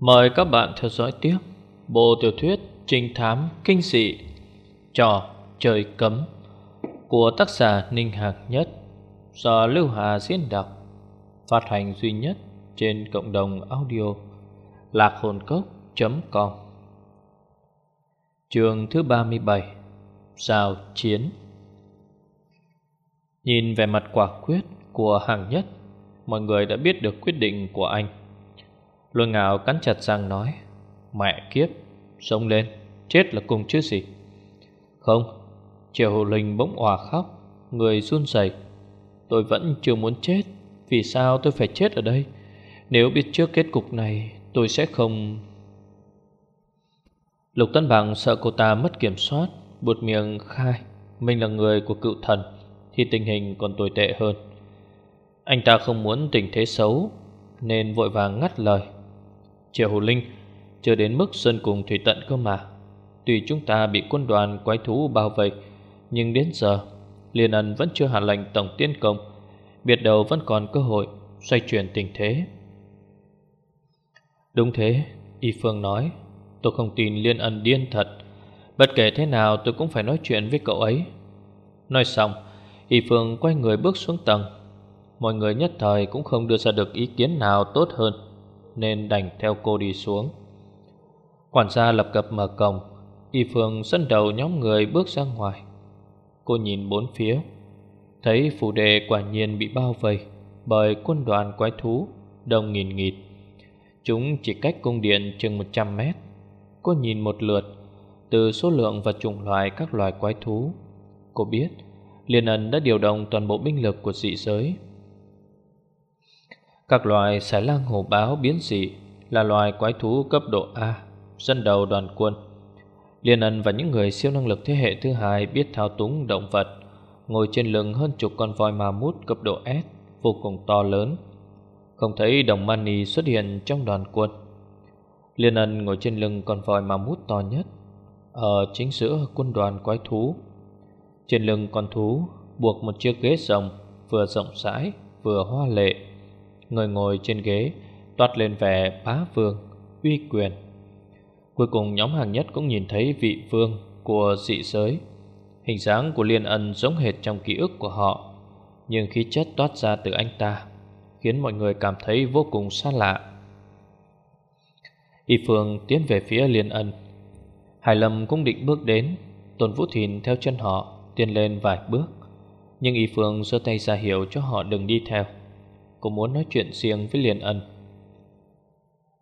Mời các bạn theo dõi tiếp bộ tiểu thuyết trinh thám kinh dị, Trò trời cấm của tác giả Ninh Hạc Nhất, do Lưu Hà diễn đọc, phát hành duy nhất trên cộng đồng audio lạc hồn cốc.com Trường thứ 37 Giao chiến. Nhìn về mặt quả quyết của hàng nhất, Mọi người đã biết được quyết định của anh. Lôi ngạo cắn chặt răng nói, Mẹ kiếp, Sống lên, Chết là cùng chứ gì? Không Triệu Linh bỗng òa khóc, Người run rẩy. Tôi vẫn chưa muốn chết, Vì sao tôi phải chết ở đây? Nếu biết trước kết cục này, Tôi sẽ không Lục Tân Bằng sợ cô ta mất kiểm soát, Buột miệng khai, Mình là người của cựu thần, Thì tình hình còn tồi tệ hơn. Anh ta không muốn tình thế xấu, Nên vội vàng ngắt lời. Triệu Hồ Linh, Chưa đến mức sơn cùng thủy tận cơ mà. Tuy chúng ta bị quân đoàn quái thú bao vây, Nhưng đến giờ, Liên ân vẫn chưa hạ lệnh tổng tiến công Biệt đầu vẫn còn cơ hội Xoay chuyển tình thế. Đúng thế, Y Phương nói, Tôi không tin Liên ân điên thật. Bất kể thế nào, tôi cũng phải nói chuyện với cậu ấy. Nói xong, Y Phương quay người bước xuống tầng. Mọi người nhất thời cũng không đưa ra được ý kiến nào tốt hơn nên đành theo cô đi xuống. Quản gia lập cập mở cổng, Y Phương dẫn đầu nhóm người bước ra ngoài. Cô nhìn bốn phía, thấy phủ đề quả nhiên bị bao vây bởi quân đoàn quái thú đông nghìn nghịt. Chúng chỉ cách cung điện chừng 100 mét. Cô nhìn một lượt từ số lượng và chủng loại các loài quái thú. Cô biết Liên ân đã điều động toàn bộ binh lực của dị giới các loài xài lang hổ báo biến dị là loài quái thú cấp độ A, dân đầu đoàn quân. Liên ân và những người siêu năng lực thế hệ thứ hai biết thao túng động vật, ngồi trên lưng hơn chục con voi ma mút cấp độ S vô cùng to lớn. Không thấy đồng mani xuất hiện trong đoàn quân. Liên ân ngồi trên lưng con voi ma mút to nhất, ở chính giữa quân đoàn quái thú. Trên lưng con thú buộc một chiếc ghế rồng vừa rộng rãi vừa hoa lệ Người ngồi trên ghế, Toát lên vẻ bá vương, Uy quyền. Cuối cùng nhóm hàng nhất cũng nhìn thấy vị vương Của dị giới. Hình dáng của liên ân giống hệt trong ký ức của họ, Nhưng khí chất toát ra từ anh ta, Khiến mọi người cảm thấy vô cùng xa lạ. Y Phương tiến về phía liên ân. Hải Lâm cũng định bước đến, Tôn Vũ Thìn theo chân họ Tiến lên vài bước, Nhưng Y Phương giơ tay ra hiệu cho họ đừng đi theo. Cô muốn nói chuyện riêng với Liên Ân.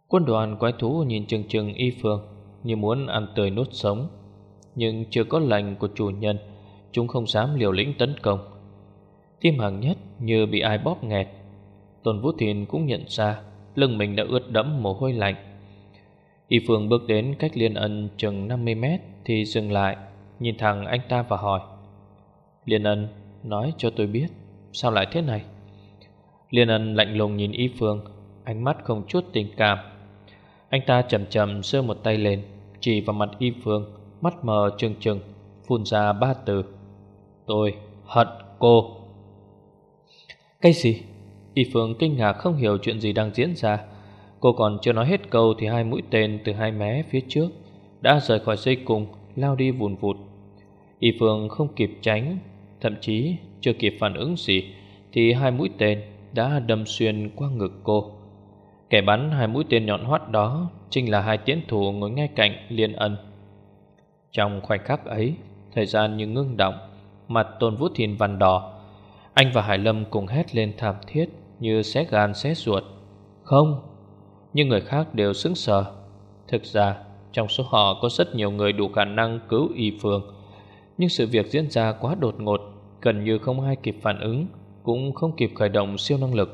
Quân đoàn quái thú nhìn chừng chừng y phương Như muốn ăn tươi nốt sống, Nhưng chưa có lành của chủ nhân, Chúng không dám liều lĩnh tấn công. Tim hàng nhất như bị ai bóp nghẹt. Tôn Vũ Thìn cũng nhận ra Lưng mình đã ướt đẫm mồ hôi lạnh. Y Phương bước đến cách Liên Ân chừng 50 mét Thì dừng lại, Nhìn thẳng anh ta và hỏi, Liên Ân, nói cho tôi biết, Sao lại thế này? Liên ân lạnh lùng nhìn Y Phương, Ánh mắt không chút tình cảm. Anh ta chậm chậm giơ một tay lên, Chỉ vào mặt Y Phương, Mắt mờ trừng trừng, Phun ra ba từ. Tôi hận cô. Cái gì? Y Phương kinh ngạc không hiểu chuyện gì đang diễn ra. Cô còn chưa nói hết câu Thì hai mũi tên từ hai mé phía trước Đã rời khỏi dây cùng, Lao đi vùn vụt. Y Phương không kịp tránh, Thậm chí chưa kịp phản ứng gì, Thì hai mũi tên đã đâm xuyên qua ngực cô. Kẻ bắn hai mũi tên nhọn hoắt đó chính là hai tiến thủ ngồi ngay cạnh Liên Ân. Trong khoảnh khắc ấy, thời gian như ngưng động, mặt Tôn Vũ Thiên vằn đỏ. Anh và Hải Lâm cùng hét lên thảm thiết như xé gan xé ruột. Không, nhưng người khác đều sững sờ. Thực ra, trong số họ có rất nhiều người đủ khả năng cứu y phương, nhưng sự việc diễn ra quá đột ngột, gần như không ai kịp phản ứng cũng không kịp khởi động siêu năng lực.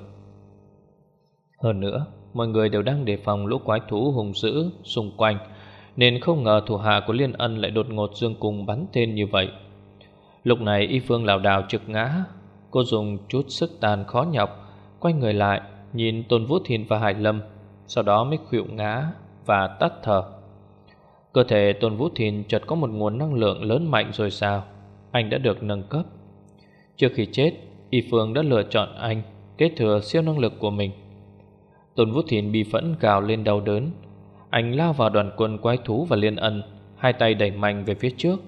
Hơn nữa, mọi người đều đang đề phòng lũ quái thú hùng dữ xung quanh, nên không ngờ thủ hạ của Liên Ân lại đột ngột dương cung bắn tên như vậy. Lúc này Y Phương lảo đảo trực ngã, cô dùng chút sức tàn khó nhọc, quay người lại, nhìn Tôn Vũ Thiên và Hải Lâm, sau đó mới khuỵu ngã và tắt thở. Cơ thể Tôn Vũ Thiên chợt có một nguồn năng lượng lớn mạnh rồi sao, anh đã được nâng cấp. Trước khi chết, Y Phương đã lựa chọn anh, Kế thừa siêu năng lực của mình. Tôn Vũ Thìn bị phẫn gào lên đau đớn. Anh lao vào đoàn quân quái thú và liên ân, Hai tay đẩy mạnh về phía trước.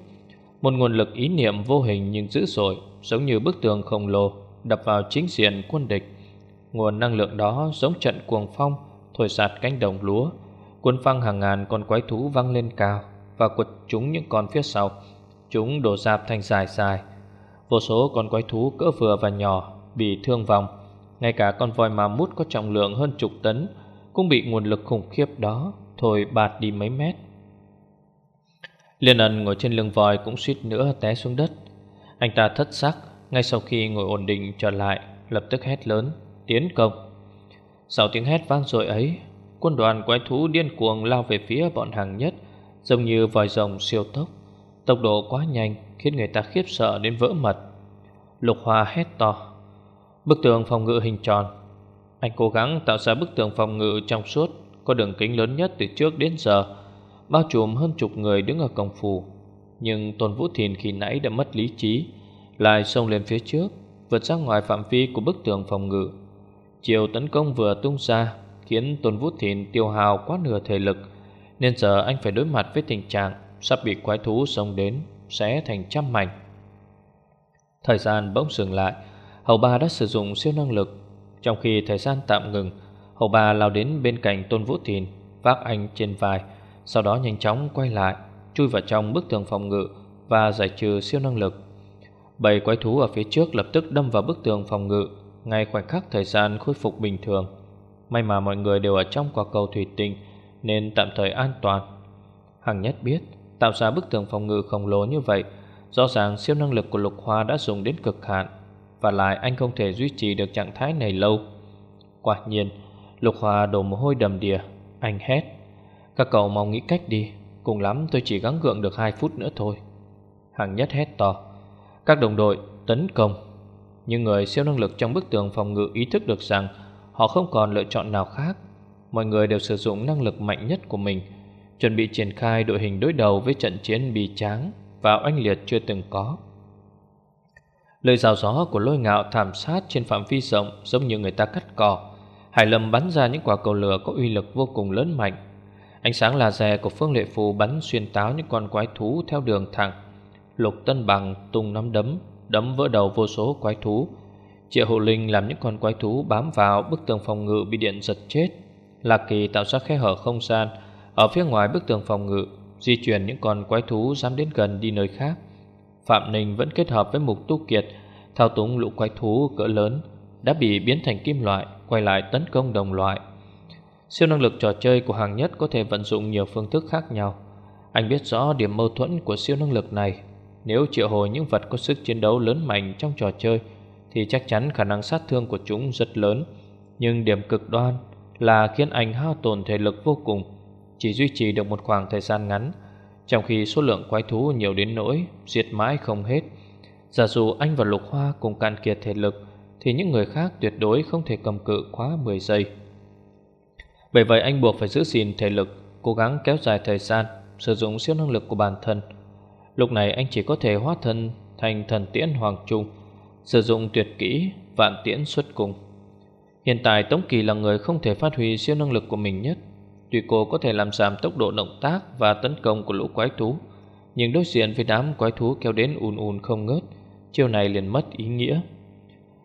Một nguồn lực ý niệm vô hình nhưng dữ dội, Giống như bức tường khổng lồ, Đập vào chính diện quân địch. Nguồn năng lượng đó giống trận cuồng phong, Thổi sạt cánh đồng lúa. Quân phăng hàng ngàn con quái thú văng lên cao Và quật chúng những con phía sau. Chúng đổ dạp thành dài dài. Vô số con quái thú cỡ vừa và nhỏ Bị thương vong, Ngay cả con voi ma mút có trọng lượng hơn chục tấn Cũng bị nguồn lực khủng khiếp đó Thổi bạt đi mấy mét. Liên ân ngồi trên lưng voi Cũng suýt nữa té xuống đất. Anh ta thất sắc Ngay sau khi ngồi ổn định trở lại, Lập tức hét lớn, Tiến công! Sau tiếng hét vang dội ấy, Quân đoàn quái thú điên cuồng lao về phía bọn hàng nhất, Giống như vòi rồng siêu tốc. Tốc độ quá nhanh Khiến người ta khiếp sợ đến vỡ mật. Lục Hoa hét to. Bức tường phòng ngự hình tròn. Anh cố gắng tạo ra bức tường phòng ngự trong suốt, Có đường kính lớn nhất từ trước đến giờ, Bao trùm hơn chục người đứng ở cổng phủ. Nhưng Tôn Vũ Thìn khi nãy đã mất lý trí, Lại xông lên phía trước, Vượt ra ngoài phạm vi của bức tường phòng ngự. Chiều tấn công vừa tung ra, Khiến Tôn Vũ Thìn tiêu hào quá nửa thể lực, Nên giờ anh phải đối mặt với tình trạng Sắp bị quái thú xông đến. Xé thành trăm mảnh. Thời gian bỗng dừng lại, Hầu ba đã sử dụng siêu năng lực. Trong khi thời gian tạm ngừng, Hầu ba lao đến bên cạnh Tôn Vũ Thìn, Vác anh trên vai, Sau đó nhanh chóng quay lại, Chui vào trong bức tường phòng ngự Và giải trừ siêu năng lực. Bầy quái thú ở phía trước lập tức đâm vào bức tường phòng ngự, Ngay khoảnh khắc thời gian khôi phục bình thường. May mà mọi người đều ở trong quả cầu thủy tinh, Nên tạm thời an toàn. Hằng nhất biết Tạo ra bức tường phòng ngự khổng lồ như vậy, Rõ ràng siêu năng lực của Lục Hoa đã dùng đến cực hạn, Và lại anh không thể duy trì được trạng thái này lâu. Quả nhiên, Lục Hoa đổ mồ hôi đầm đìa, Anh hét. Các cậu mau nghĩ cách đi, Cùng lắm tôi chỉ gắng gượng được 2 phút nữa thôi. Hằng nhất hét to. Các đồng đội, tấn công. Nhưng người siêu năng lực trong bức tường phòng ngự ý thức được rằng Họ không còn lựa chọn nào khác. Mọi người đều sử dụng năng lực mạnh nhất của mình Chuẩn bị triển khai đội hình đối đầu với trận chiến bì tráng Và oanh liệt chưa từng có. Lời rào gió của lôi ngạo thảm sát trên phạm vi rộng Giống như người ta cắt cỏ. Hải lâm bắn ra những quả cầu lửa có uy lực vô cùng lớn mạnh. Ánh sáng laser của Phương Lệ Phù bắn xuyên táo những con quái thú theo đường thẳng. Lục Tân Bằng tung nắm đấm Đấm vỡ đầu vô số quái thú. Triệu Hộ Linh làm những con quái thú bám vào bức tường phòng ngự bị điện giật chết. Lạc Kỳ tạo ra khe hở không gian ở phía ngoài bức tường phòng ngự Di chuyển những con quái thú dám đến gần đi nơi khác. Phạm Ninh vẫn kết hợp với Mục Tu Kiệt Thao túng lũ quái thú cỡ lớn Đã bị biến thành kim loại Quay lại tấn công đồng loại. Siêu năng lực trò chơi của hàng nhất Có thể vận dụng nhiều phương thức khác nhau. Anh biết rõ điểm mâu thuẫn của siêu năng lực này. Nếu triệu hồi những vật có sức chiến đấu lớn mạnh trong trò chơi thì chắc chắn khả năng sát thương của chúng rất lớn. Nhưng điểm cực đoan là khiến anh hao tổn thể lực vô cùng, chỉ duy trì được một khoảng thời gian ngắn, trong khi số lượng quái thú nhiều đến nỗi diệt mãi không hết. Giả dụ anh và Lục Hoa cùng cạn kiệt thể lực, thì những người khác tuyệt đối không thể cầm cự quá 10 giây. Bởi vậy anh buộc phải giữ gìn thể lực, cố gắng kéo dài thời gian, sử dụng siêu năng lực của bản thân. Lúc này anh chỉ có thể hóa thân thành thần tiễn hoàng trung, Sử dụng tuyệt kỹ vạn tiễn xuất cùng Hiện tại Tống Kỳ là người không thể phát huy siêu năng lực của mình nhất Tuy cô có thể làm giảm tốc độ động tác và tấn công của lũ quái thú Nhưng đối diện với đám quái thú kéo đến ùn ùn không ngớt Chiêu này liền mất ý nghĩa.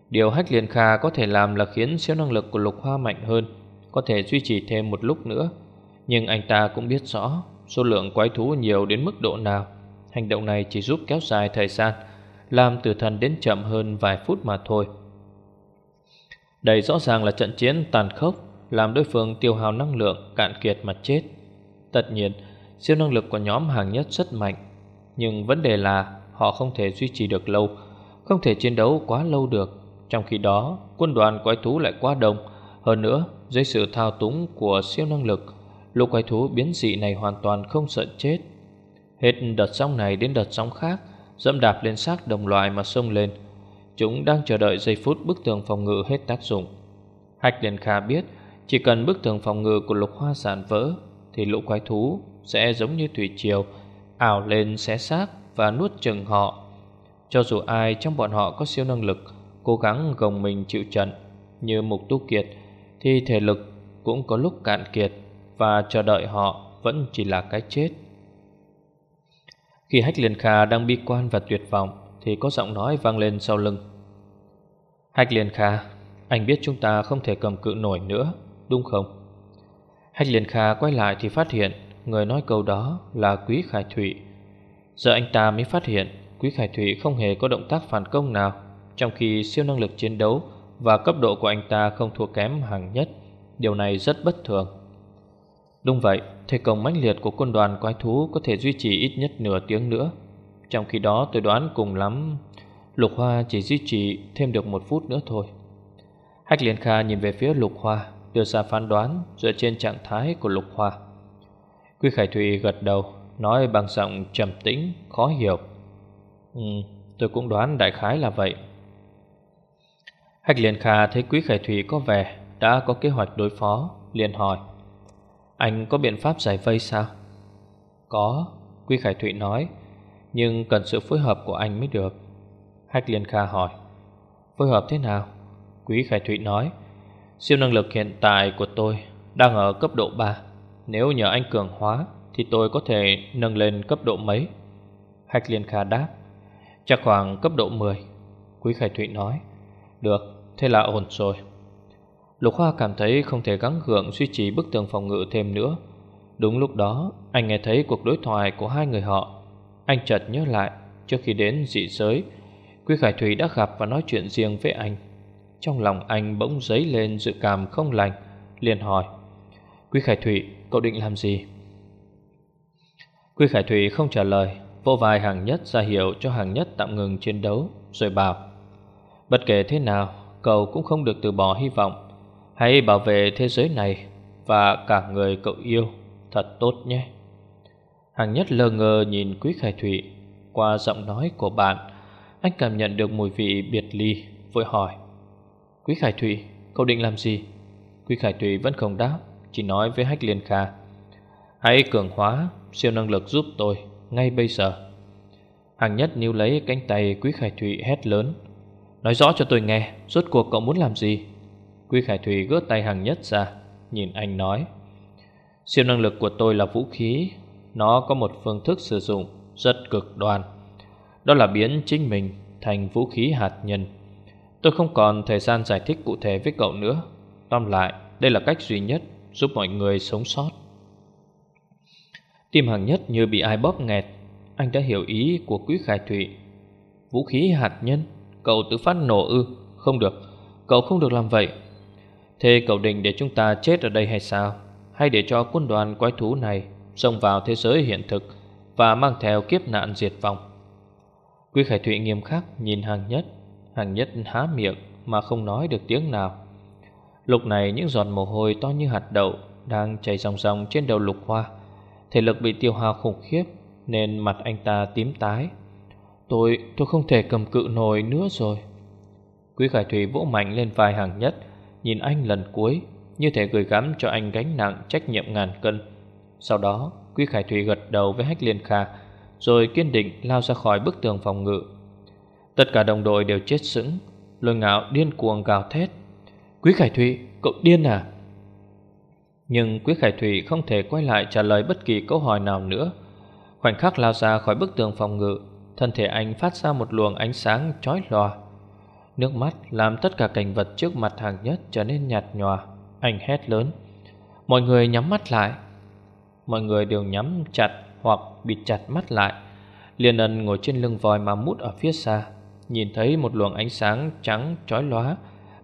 Điều Hách Liên Kha có thể làm là khiến siêu năng lực của Lục Hoa mạnh hơn Có thể duy trì thêm một lúc nữa. Nhưng anh ta cũng biết rõ Số lượng quái thú nhiều đến mức độ nào. Hành động này chỉ giúp kéo dài thời gian làm tử thần đến chậm hơn vài phút mà thôi. Đây rõ ràng là trận chiến tàn khốc, làm đối phương tiêu hao năng lượng cạn kiệt mà chết. Tất nhiên, siêu năng lực của nhóm hàng nhất rất mạnh, nhưng vấn đề là họ không thể duy trì được lâu, không thể chiến đấu quá lâu được. Trong khi đó, quân đoàn quái thú lại quá đông, hơn nữa, dưới sự thao túng của siêu năng lực, lũ quái thú biến dị này hoàn toàn không sợ chết. Hết đợt sóng này đến đợt sóng khác, dẫm đạp lên xác đồng loại mà xông lên. Chúng đang chờ đợi giây phút bức tường phòng ngự hết tác dụng. Hạch Liên Kha biết chỉ cần bức tường phòng ngự của lục hoa sản vỡ, thì lũ quái thú sẽ giống như thủy triều, ảo lên xé xác và nuốt chừng họ. Cho dù ai trong bọn họ có siêu năng lực cố gắng gồng mình chịu trận như Mục Tu Kiệt, thì thể lực cũng có lúc cạn kiệt. Và chờ đợi họ vẫn chỉ là cái chết Khi Hách Liên Kha đang bi quan và tuyệt vọng, Thì có giọng nói vang lên sau lưng Hách Liên Kha, Anh biết chúng ta không thể cầm cự nổi nữa Đúng không? Hách Liên Kha quay lại thì phát hiện Người nói câu đó là Quý Khải Thụy. Giờ anh ta mới phát hiện Quý Khải Thụy không hề có động tác phản công nào, Trong khi siêu năng lực chiến đấu Và cấp độ của anh ta không thua kém hàng nhất. Điều này rất bất thường. Đúng vậy, Thế công mãnh liệt của quân đoàn quái thú Có thể duy trì ít nhất nửa tiếng nữa. Trong khi đó, tôi đoán cùng lắm, Lục Hoa chỉ duy trì thêm được một phút nữa thôi. Hách Liên Kha nhìn về phía Lục Hoa. Đưa ra phán đoán dựa trên trạng thái của Lục Hoa Quý Khải Thụy gật đầu Nói bằng giọng trầm tĩnh, khó hiểu Ừ, tôi cũng đoán đại khái là vậy Hách Liên Kha thấy Quý Khải Thụy có vẻ Đã có kế hoạch đối phó liền hỏi Anh có biện pháp giải vây sao? Có, Quý Khải Thụy nói Nhưng cần sự phối hợp của anh mới được Hách Liên Kha hỏi Phối hợp thế nào? Quý Khải Thụy nói Siêu năng lực hiện tại của tôi Đang ở cấp độ 3 Nếu nhờ anh cường hóa Thì tôi có thể nâng lên cấp độ mấy? Hạch Liên Kha đáp. Chắc khoảng cấp độ 10 Quý Khải Thụy nói. Được, thế là ổn rồi. Lục Hoa cảm thấy không thể gắng gượng duy trì bức tường phòng ngự thêm nữa. Đúng lúc đó Anh nghe thấy cuộc đối thoại của hai người họ. Anh chợt nhớ lại Trước khi đến dị giới Quý Khải Thủy đã gặp và nói chuyện riêng với anh. Trong lòng anh bỗng dấy lên dự cảm không lành liền hỏi Quý Khải Thụy, cậu định làm gì? Quý Khải Thụy không trả lời Vô vai hàng nhất ra hiệu cho hàng nhất tạm ngừng chiến đấu Rồi bảo Bất kể thế nào Cậu cũng không được từ bỏ hy vọng. Hãy bảo vệ thế giới này Và cả người cậu yêu Thật tốt nhé. Hàng nhất lơ ngơ nhìn Quý Khải Thụy Qua giọng nói của bạn Anh cảm nhận được mùi vị biệt ly Vội hỏi Quý Khải Thủy cậu định làm gì? Quý Khải Thủy vẫn không đáp, Chỉ nói với Hách Liên Kha. Hãy cường hóa siêu năng lực giúp tôi Ngay bây giờ. Hàng nhất níu lấy cánh tay Quý Khải Thủy hét lớn. Nói rõ cho tôi nghe Rốt cuộc cậu muốn làm gì? Quý Khải Thủy gỡ tay hàng nhất ra, Nhìn anh nói. Siêu năng lực của tôi là vũ khí. Nó có một phương thức sử dụng Rất cực đoan. Đó là biến chính mình thành vũ khí hạt nhân. Tôi không còn thời gian giải thích cụ thể với cậu nữa. Tóm lại, Đây là cách duy nhất Giúp mọi người sống sót. Tim hàng nhất như bị ai bóp nghẹt. Anh đã hiểu ý của Quý Khải Thủy Vũ khí hạt nhân, Cậu tự phát nổ ư? Không được, Cậu không được làm vậy. Thế cậu định để chúng ta chết ở đây hay sao? Hay để cho quân đoàn quái thú này Xông vào thế giới hiện thực Và mang theo kiếp nạn diệt vong? Quý Khải Thụy nghiêm khắc nhìn hàng nhất. Hàng nhất há miệng Mà không nói được tiếng nào. Lúc này những giọt mồ hôi to như hạt đậu Đang chảy ròng ròng trên đầu lục hoa. Thể lực bị tiêu hao khủng khiếp Nên mặt anh ta tím tái. Tôi, tôi không thể cầm cự nổi nữa rồi. Quý Khải Thủy vỗ mạnh lên vai hàng nhất Nhìn anh lần cuối Như thể gửi gắm cho anh gánh nặng trách nhiệm ngàn cân. Sau đó Quý Khải Thủy gật đầu với Hách Liên Kha Rồi kiên định lao ra khỏi bức tường phòng ngự. Tất cả đồng đội đều chết sững. Lôi ngạo điên cuồng gào thét. Quý Khải Thụy, cậu điên à? Nhưng Quý Khải Thụy không thể quay lại trả lời bất kỳ câu hỏi nào nữa. Khoảnh khắc lao ra khỏi bức tường phòng ngự, Thân thể anh phát ra một luồng ánh sáng chói lòa. Nước mắt làm tất cả cảnh vật trước mặt hàng nhất trở nên nhạt nhòa. Anh hét lớn. Mọi người nhắm mắt lại. Mọi người đều nhắm chặt hoặc bịt chặt mắt lại. Liên ân ngồi trên lưng voi mà mút ở phía xa. Nhìn thấy một luồng ánh sáng trắng chói lóa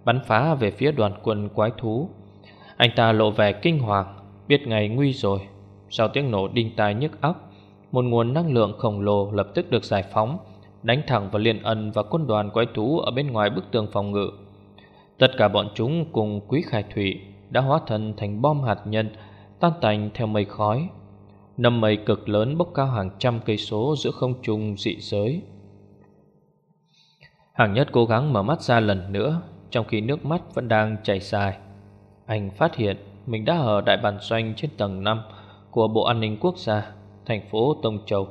Bắn phá về phía đoàn quân quái thú. Anh ta lộ vẻ kinh hoàng, Biết ngày nguy rồi. Sau tiếng nổ đinh tai nhức óc, Một nguồn năng lượng khổng lồ lập tức được giải phóng, Đánh thẳng vào liên ân và quân đoàn quái thú Ở bên ngoài bức tường phòng ngự. Tất cả bọn chúng cùng quý khải thủy Đã hóa thân thành bom hạt nhân, Tan tành theo mây khói. Nầm mây cực lớn bốc cao hàng trăm cây số Giữa không trung dị giới. Hàng nhất cố gắng mở mắt ra lần nữa, Trong khi nước mắt vẫn đang chảy dài Anh phát hiện Mình đã ở đại bản doanh trên tầng 5 Của Bộ An ninh Quốc gia, Thành phố Tông Châu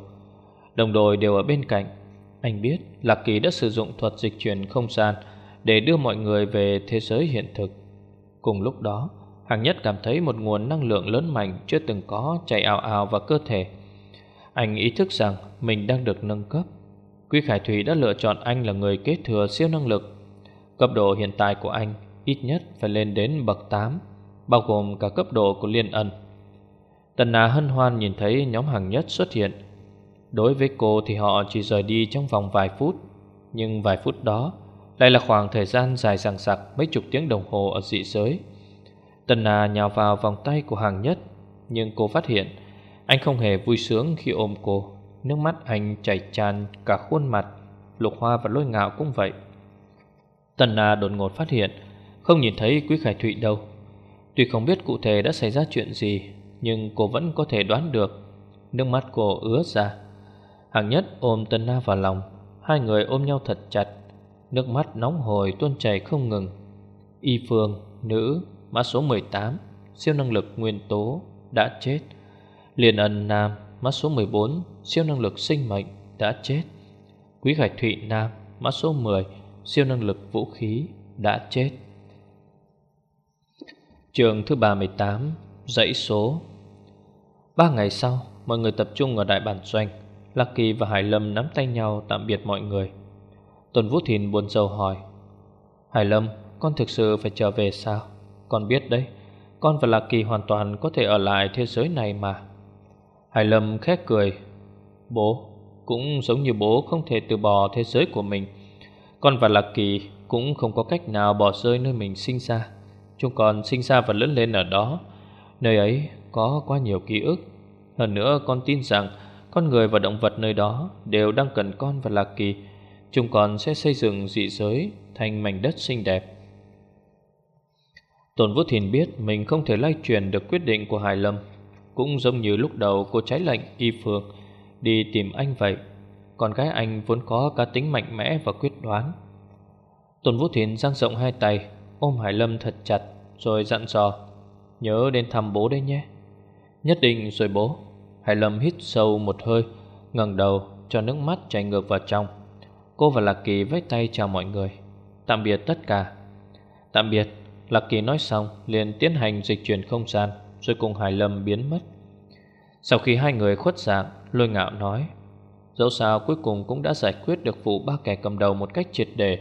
Đồng đội đều ở bên cạnh anh biết Lạc Kỳ đã sử dụng thuật dịch chuyển không gian Để đưa mọi người về thế giới hiện thực Cùng lúc đó Hàng nhất cảm thấy một nguồn năng lượng lớn mạnh chưa từng có chạy ào ào vào cơ thể. Anh ý thức rằng mình đang được nâng cấp. Quý Khải Thủy đã lựa chọn anh là người kế thừa siêu năng lực. Cấp độ hiện tại của anh ít nhất phải lên đến bậc 8, bao gồm cả cấp độ của Liên Ân. Tần Na hân hoan nhìn thấy nhóm hàng nhất xuất hiện. Đối với cô thì họ chỉ rời đi trong vòng vài phút, nhưng vài phút đó lại là khoảng thời gian dài dằng dặc mấy chục tiếng đồng hồ ở dị giới. Tần Na nhào vào vòng tay của hàng nhất, nhưng cô phát hiện anh không hề vui sướng khi ôm cô. Nước mắt anh chảy tràn cả khuôn mặt, lục hoa và lôi ngạo cũng vậy. Tần Na đột ngột phát hiện không nhìn thấy Quý Khải Thụy đâu. Tuy không biết cụ thể đã xảy ra chuyện gì, nhưng cô vẫn có thể đoán được. Nước mắt cô ứa ra. Hàng nhất ôm Tần Na vào lòng, hai người ôm nhau thật chặt. Nước mắt nóng hổi tuôn chảy không ngừng. Y Phương, nữ, mã số 18, siêu năng lực nguyên tố, đã chết. Liên ân nam, mã số 14, siêu năng lực sinh mệnh, đã chết. Quý Khải Thụy nam, mã số 10, siêu năng lực vũ khí, đã chết. Trường thứ 38 Dãy số Ba ngày sau Mọi người tập trung ở đại bản doanh Lucky và Hải Lâm nắm tay nhau tạm biệt mọi người Tuần Vũ Thìn buồn rầu hỏi Hải Lâm Con thực sự phải trở về sao Con biết đấy Con và Lucky hoàn toàn có thể ở lại thế giới này mà Hải Lâm khét cười. Bố, Cũng giống như bố không thể từ bỏ thế giới của mình. Con và lạc kỳ cũng không có cách nào bỏ rơi nơi mình sinh ra. Chúng con sinh ra và lớn lên ở đó. Nơi ấy có quá nhiều ký ức. Hơn nữa, con tin rằng Con người và động vật nơi đó Đều đang cần con và lạc kỳ. Chúng con sẽ xây dựng dị giới Thành mảnh đất xinh đẹp. Tôn Vũ Thìn biết Mình không thể lay truyền được quyết định của Hải Lâm. Cũng giống như lúc đầu cô trái lệnh Y Phương Đi tìm anh vậy. Con gái anh vốn có cá tính mạnh mẽ và quyết đoán. Tôn Vũ Thiền giang rộng hai tay, ôm Hải Lâm thật chặt, rồi dặn dò, Nhớ đến thăm bố đấy nhé. Nhất định rồi bố. Hải Lâm hít sâu một hơi, ngẩng đầu, cho nước mắt chảy ngược vào trong. Cô và Lạc Kỳ vẫy tay chào mọi người. Tạm biệt tất cả. Tạm biệt. Lạc Kỳ nói xong, liền tiến hành dịch chuyển không gian. Rồi cùng Hải Lâm biến mất. Sau khi hai người khuất dạng, Lôi ngạo nói, Dẫu sao cuối cùng cũng đã giải quyết được vụ ba kẻ cầm đầu một cách triệt đề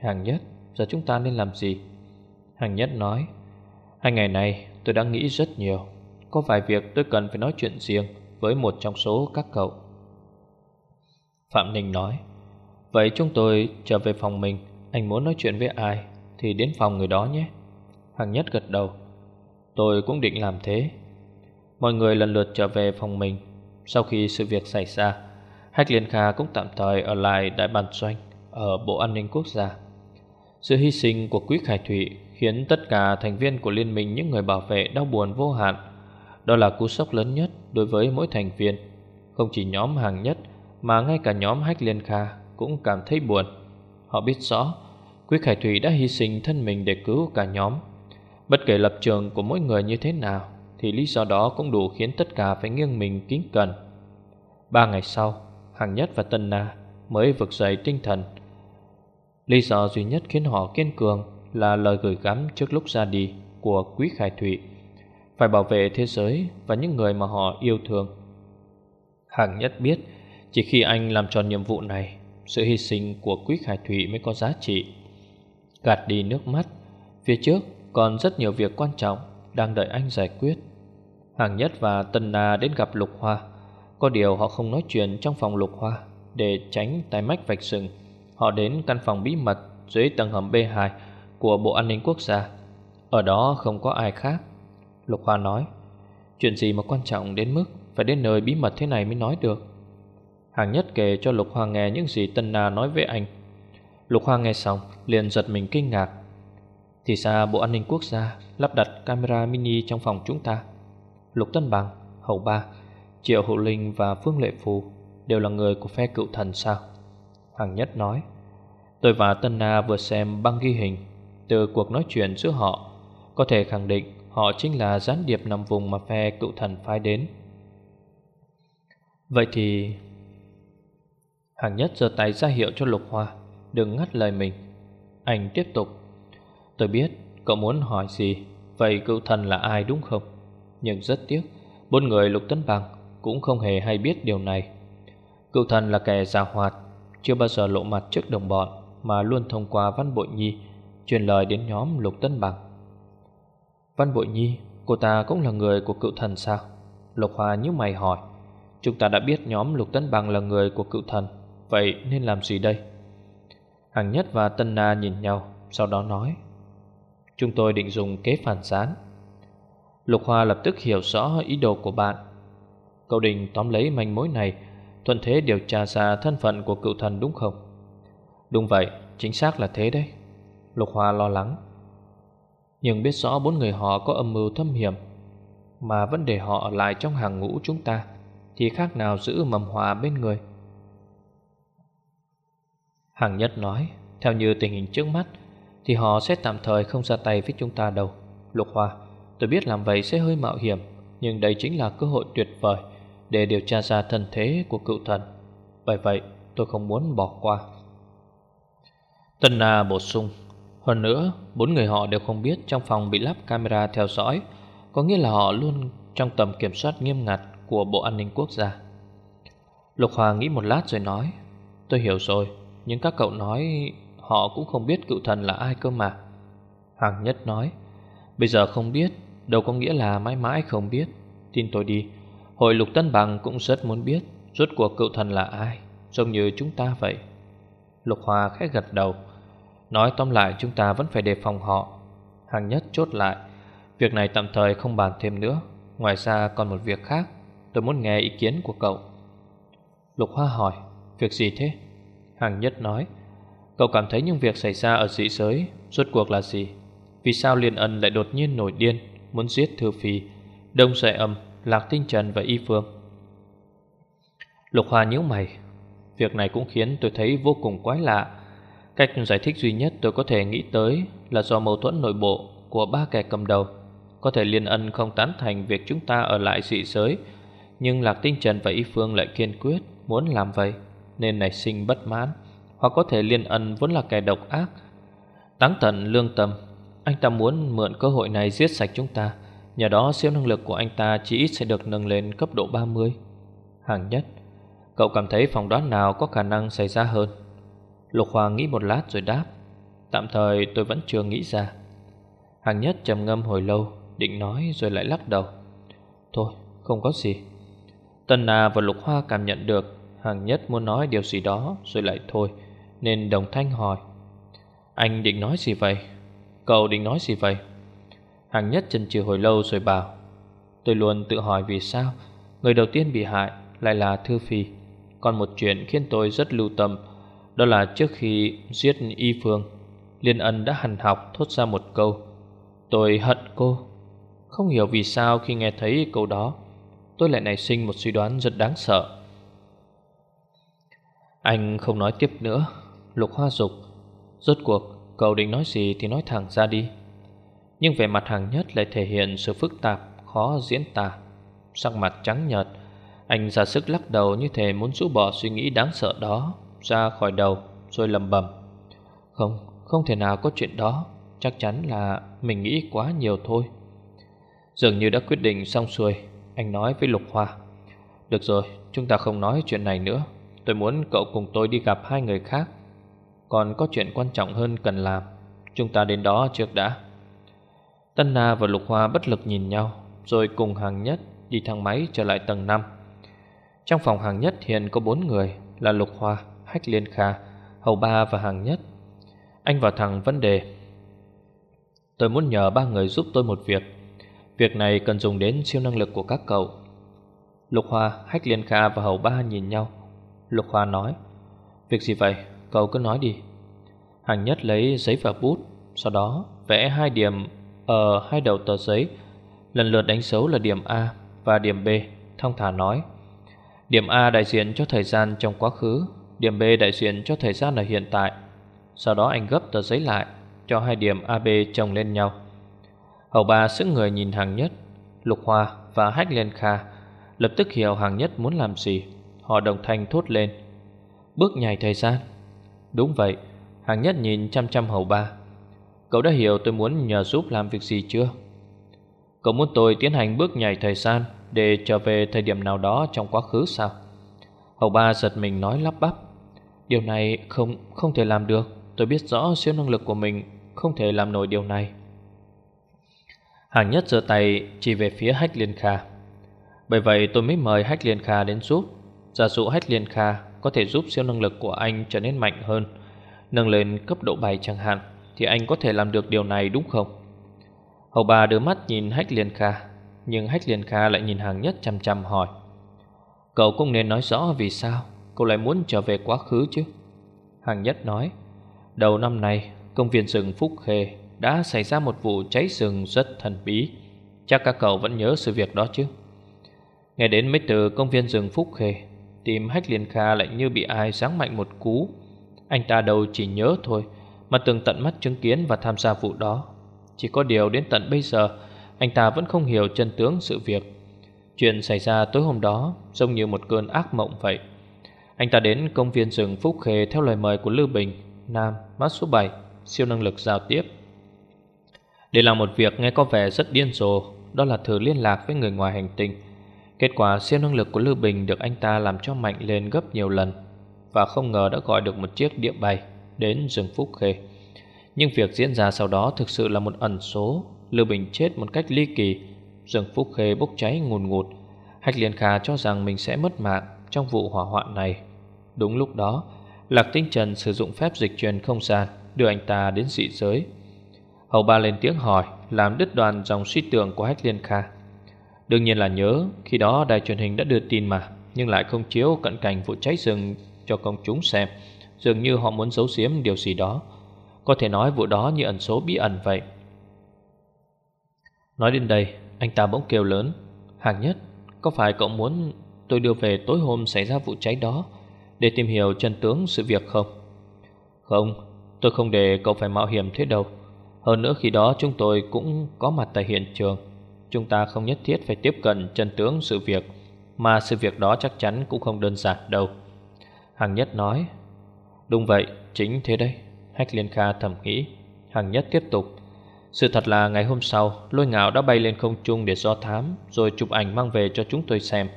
Hàng nhất, Giờ chúng ta nên làm gì? Hàng nhất nói, Hai ngày này tôi đã nghĩ rất nhiều. Có vài việc tôi cần phải nói chuyện riêng Với một trong số các cậu. Phạm Ninh nói, Vậy chúng tôi trở về phòng mình. Anh muốn nói chuyện với ai Thì đến phòng người đó nhé. Hàng nhất gật đầu Tôi cũng định làm thế Mọi người lần lượt trở về phòng mình Sau khi sự việc xảy ra, Hách Liên Kha cũng tạm thời ở lại Đại bản doanh Ở Bộ An ninh Quốc gia sự hy sinh của Quý Khải thụy khiến tất cả thành viên của liên minh những người bảo vệ đau buồn vô hạn. Đó là cú sốc lớn nhất đối với mỗi thành viên. Không chỉ nhóm hàng nhất, mà ngay cả nhóm Hách Liên Kha cũng cảm thấy buồn. Họ biết rõ, Quý Khải thụy đã hy sinh thân mình để cứu cả nhóm. Bất kể lập trường của mỗi người như thế nào thì lý do đó cũng đủ khiến tất cả phải nghiêng mình kính cẩn. Ba ngày sau, Hàng Nhất và Tân Na mới vực dậy tinh thần Lý do duy nhất khiến họ kiên cường là lời gửi gắm trước lúc ra đi của Quý Khải Thụy phải bảo vệ thế giới và những người mà họ yêu thương. Hàng nhất biết chỉ khi anh làm tròn nhiệm vụ này sự hy sinh của Quý Khải Thụy mới có giá trị. Gạt đi nước mắt phía trước còn rất nhiều việc quan trọng đang đợi anh giải quyết. Hàng nhất và Tân Na đến gặp Lục Hoa Có điều họ không nói chuyện trong phòng Lục Hoa Để tránh tai mách vạch sừng Họ đến căn phòng bí mật dưới tầng hầm B2 của Bộ An ninh Quốc gia. Ở đó không có ai khác. Lục Hoa nói, chuyện gì mà quan trọng đến mức phải đến nơi bí mật thế này mới nói được. Hàng nhất kể cho Lục Hoa nghe những gì Tân Na nói với anh. Lục Hoa nghe xong liền giật mình kinh ngạc. Thì ra Bộ An ninh Quốc gia lắp đặt camera mini trong phòng chúng ta. Lục Tân Bằng, Hậu Ba, Triệu Hữu Linh và Phương Lệ Phù đều là người của phe cựu thần sao? Hằng Nhất nói Tôi và Tân Na vừa xem băng ghi hình Từ cuộc nói chuyện giữa họ Có thể khẳng định họ chính là gián điệp nằm vùng mà phe cựu thần phái đến Vậy thì Hằng Nhất giơ tay ra hiệu cho Lục Hoa Đừng ngắt lời mình Anh tiếp tục Tôi biết cậu muốn hỏi gì, Vậy cựu thần là ai đúng không? Nhưng rất tiếc, Bốn người Lục Tấn Bằng Cũng không hề hay biết điều này. Cựu thần là kẻ già hoạt, Chưa bao giờ lộ mặt trước đồng bọn Mà luôn thông qua Văn Bội Nhi Truyền lời đến nhóm Lục Tấn Bằng. Văn Bội Nhi, Cô ta cũng là người của cựu thần sao? Lục Hoa nhíu mày hỏi. Chúng ta đã biết nhóm Lục Tấn Bằng là người của cựu thần, Vậy nên làm gì đây? Hàng Nhất và Tân Na nhìn nhau, Sau đó nói. Chúng tôi định dùng kế phản gián. Lục Hoa lập tức hiểu rõ ý đồ của bạn. Cậu định tóm lấy manh mối này, Thuận thế điều tra ra thân phận của cựu thần đúng không? Đúng vậy, Chính xác là thế đấy. Lục Hoa lo lắng. Nhưng biết rõ bốn người họ có âm mưu thâm hiểm, Mà vẫn để họ ở lại trong hàng ngũ chúng ta, Thì khác nào giữ mầm hòa bên người? Hàng nhất nói, Theo như tình hình trước mắt thì họ sẽ tạm thời không ra tay với chúng ta đâu. Lục Hoa, Tôi biết làm vậy sẽ hơi mạo hiểm, Nhưng đây chính là cơ hội tuyệt vời Để điều tra ra thân thế của cựu thần. Bởi vậy, tôi không muốn bỏ qua. Tân Na bổ sung, Hơn nữa, Bốn người họ đều không biết trong phòng bị lắp camera theo dõi, Có nghĩa là họ luôn trong tầm kiểm soát nghiêm ngặt Của Bộ An ninh Quốc gia. Lục Hòa nghĩ một lát rồi nói, Tôi hiểu rồi, Nhưng các cậu nói Họ cũng không biết cựu thần là ai cơ mà. Hàng nhất nói, Bây giờ không biết, Đâu có nghĩa là mãi mãi không biết. Tin tôi đi, Hội lục tân bằng cũng rất muốn biết Rốt cuộc cựu thần là ai, Giống như chúng ta vậy. Lục Hòa khẽ gật đầu, Nói, tóm lại chúng ta vẫn phải đề phòng họ. Hàng nhất chốt lại, Việc này tạm thời không bàn thêm nữa. Ngoài ra còn một việc khác, Tôi muốn nghe ý kiến của cậu. Lục Hoa hỏi, Việc gì thế? Hàng nhất nói Cậu cảm thấy những việc xảy ra ở dị giới Rốt cuộc là gì? Vì sao Liên Ân lại đột nhiên nổi điên Muốn giết Thư Phi Đông Sợi Âm, Lạc Tinh Trần và Y Phương? Lục Hoa nhíu mày. Việc này cũng khiến tôi thấy vô cùng quái lạ. Cách giải thích duy nhất tôi có thể nghĩ tới Là do mâu thuẫn nội bộ Của ba kẻ cầm đầu. Có thể Liên Ân không tán thành việc chúng ta ở lại dị giới Nhưng Lạc Tinh Trần và Y Phương lại kiên quyết Muốn làm vậy Nên nảy sinh bất mãn. Hoặc có thể Liên Ân vốn là kẻ độc ác. Đáng tận lương tâm, Anh ta muốn mượn cơ hội này giết sạch chúng ta. Nhờ đó, siêu năng lực của anh ta chỉ ít sẽ được nâng lên cấp độ 30 Hàng nhất, Cậu cảm thấy phòng đoán nào có khả năng xảy ra hơn? Lục Hoàng nghĩ một lát rồi đáp, Tạm thời tôi vẫn chưa nghĩ ra. Hàng nhất trầm ngâm hồi lâu, Định nói rồi lại lắc đầu. Thôi, không có gì. Tân Na và Lục Hoa cảm nhận được Hàng nhất muốn nói điều gì đó Rồi lại thôi. Nên đồng thanh hỏi, Anh định nói gì vậy? Cậu định nói gì vậy? Hàng nhất chần chừ hồi lâu rồi bảo, Tôi luôn tự hỏi vì sao Người đầu tiên bị hại lại là Thư Phi. Còn một chuyện khiến tôi rất lưu tâm, Đó là trước khi giết Y Phương, Liên ân đã hằn học thốt ra một câu, Tôi hận cô. Không hiểu vì sao khi nghe thấy câu đó, Tôi lại nảy sinh một suy đoán rất đáng sợ. Anh không nói tiếp nữa Lục hoa dục Rốt cuộc cậu định nói gì thì nói thẳng ra đi. Nhưng vẻ mặt hàng nhất lại thể hiện sự phức tạp Khó diễn tả. Sắc mặt trắng nhợt Anh ra sức lắc đầu như thể muốn rũ bỏ suy nghĩ đáng sợ đó Ra khỏi đầu Rồi lầm bầm Không, không thể nào có chuyện đó Chắc chắn là mình nghĩ quá nhiều thôi. Dường như đã quyết định xong xuôi Anh nói với Lục Hoa Được rồi, chúng ta không nói chuyện này nữa. Tôi muốn cậu cùng tôi đi gặp hai người khác. Còn có chuyện quan trọng hơn cần làm. Chúng ta đến đó trước đã. Tân Na và Lục Hoa bất lực nhìn nhau Rồi cùng hàng nhất đi thang máy trở lại tầng 5 Trong phòng hàng nhất hiện có bốn người Là Lục Hoa, Hách Liên Kha, Hầu Ba và hàng nhất. Anh vào thẳng vấn đề Tôi muốn nhờ ba người giúp tôi một việc. Việc này cần dùng đến siêu năng lực của các cậu. Lục Hoa, Hách Liên Kha và Hầu Ba nhìn nhau. Lục Hoa nói Việc gì vậy? Cậu cứ nói đi. Hàng nhất lấy giấy và bút, Sau đó vẽ hai điểm Ở hai đầu tờ giấy. Lần lượt đánh dấu là điểm A và điểm B Thông thả nói. Điểm A đại diện cho thời gian trong quá khứ, Điểm B đại diện cho thời gian ở hiện tại. Sau đó anh gấp tờ giấy lại, Cho hai điểm AB chồng lên nhau. Hầu ba sững người nhìn hàng nhất, Lục Hoa và Hách Liên Kha Lập tức hiểu hàng nhất muốn làm gì. Họ đồng thanh thốt lên. Bước nhảy thời gian. Đúng vậy, Hàng nhất nhìn chăm chăm hầu ba. Cậu đã hiểu tôi muốn nhờ giúp làm việc gì chưa? Cậu muốn tôi tiến hành bước nhảy thời gian Để trở về thời điểm nào đó trong quá khứ sao? Hầu ba giật mình nói lắp bắp. Điều này không không thể làm được. Tôi biết rõ siêu năng lực của mình Không thể làm nổi điều này. Hàng nhất giơ tay chỉ về phía Hách Liên Kha. Bởi vậy tôi mới mời Hách Liên Kha đến giúp. Giả dụ Hách Liên Kha có thể giúp siêu năng lực của anh trở nên mạnh hơn. Nâng lên cấp độ 7 chẳng hạn, Thì anh có thể làm được điều này đúng không? Hầu bà đưa mắt nhìn Hách Liên Kha, Nhưng Hách Liên Kha lại nhìn hàng nhất chăm chăm hỏi. Cậu cũng nên nói rõ vì sao Cậu lại muốn trở về quá khứ chứ? Hàng nhất nói, Đầu năm nay, công viên rừng Phúc Khê Đã xảy ra một vụ cháy rừng rất thần bí. Chắc các cậu vẫn nhớ sự việc đó chứ? Nghe đến mấy từ công viên rừng Phúc Khê Tim Hách Liên Kha lại như bị ai giáng mạnh một cú. Anh ta đâu chỉ nhớ thôi Mà từng tận mắt chứng kiến và tham gia vụ đó. Chỉ có điều đến tận bây giờ Anh ta vẫn không hiểu chân tướng sự việc. Chuyện xảy ra tối hôm đó Giống như một cơn ác mộng vậy. Anh ta đến công viên rừng Phúc Khê Theo lời mời của Lưu Bình Nam, mắt số 7 Siêu năng lực giao tiếp. Để làm một việc nghe có vẻ rất điên rồ Đó là thử liên lạc với người ngoài hành tinh. Kết quả siêu năng lực của Lưu Bình Được anh ta làm cho mạnh lên gấp nhiều lần Và không ngờ đã gọi được một chiếc điện bay Đến rừng Phúc Khê. Nhưng việc diễn ra sau đó Thực sự là một ẩn số. Lưu Bình chết một cách ly kỳ. Rừng Phúc Khê bốc cháy ngùn ngụt. Hách Liên Kha cho rằng mình sẽ mất mạng Trong vụ hỏa hoạn này. Đúng lúc đó, Lạc Tinh Trần sử dụng phép dịch truyền không gian Đưa anh ta đến dị giới. Hầu ba lên tiếng hỏi, Làm đứt đoàn dòng suy tưởng của Hách Liên Kha. Đương nhiên là nhớ, Khi đó đài truyền hình đã đưa tin mà, Nhưng lại không chiếu cận cảnh vụ cháy rừng Cho công chúng xem. Dường như họ muốn giấu giếm điều gì đó. Có thể nói vụ đó như ẩn số bí ẩn vậy. Nói đến đây, Anh ta bỗng kêu lớn. Hàng nhất, Có phải cậu muốn tôi đưa về tối hôm xảy ra vụ cháy đó Để tìm hiểu chân tướng sự việc không? Không, Tôi không để cậu phải mạo hiểm thế đâu. Hơn nữa khi đó chúng tôi cũng có mặt tại hiện trường. Chúng ta không nhất thiết phải tiếp cận chân tướng sự việc Mà sự việc đó chắc chắn cũng không đơn giản đâu. Hằng Nhất nói Đúng vậy, chính thế đấy Hách Liên Kha thầm nghĩ. Hằng Nhất tiếp tục Sự thật là ngày hôm sau Lôi ngạo đã bay lên không trung để do thám Rồi chụp ảnh mang về cho chúng tôi xem.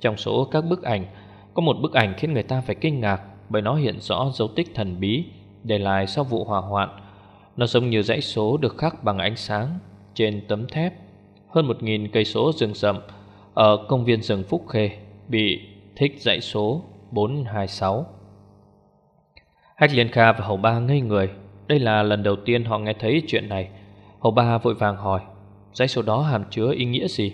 Trong số các bức ảnh Có một bức ảnh khiến người ta phải kinh ngạc Bởi nó hiện rõ dấu tích thần bí Để lại sau vụ hỏa hoạn. Nó giống như dãy số được khắc bằng ánh sáng Trên tấm thép hơn một nghìn cây số rừng rậm ở công viên rừng Phúc Khê bị thích dãy số 426. Hách Liên Kha và Hầu Ba ngây người. Đây là lần đầu tiên họ nghe thấy chuyện này. Hầu Ba vội vàng hỏi, dãy số đó hàm chứa ý nghĩa gì?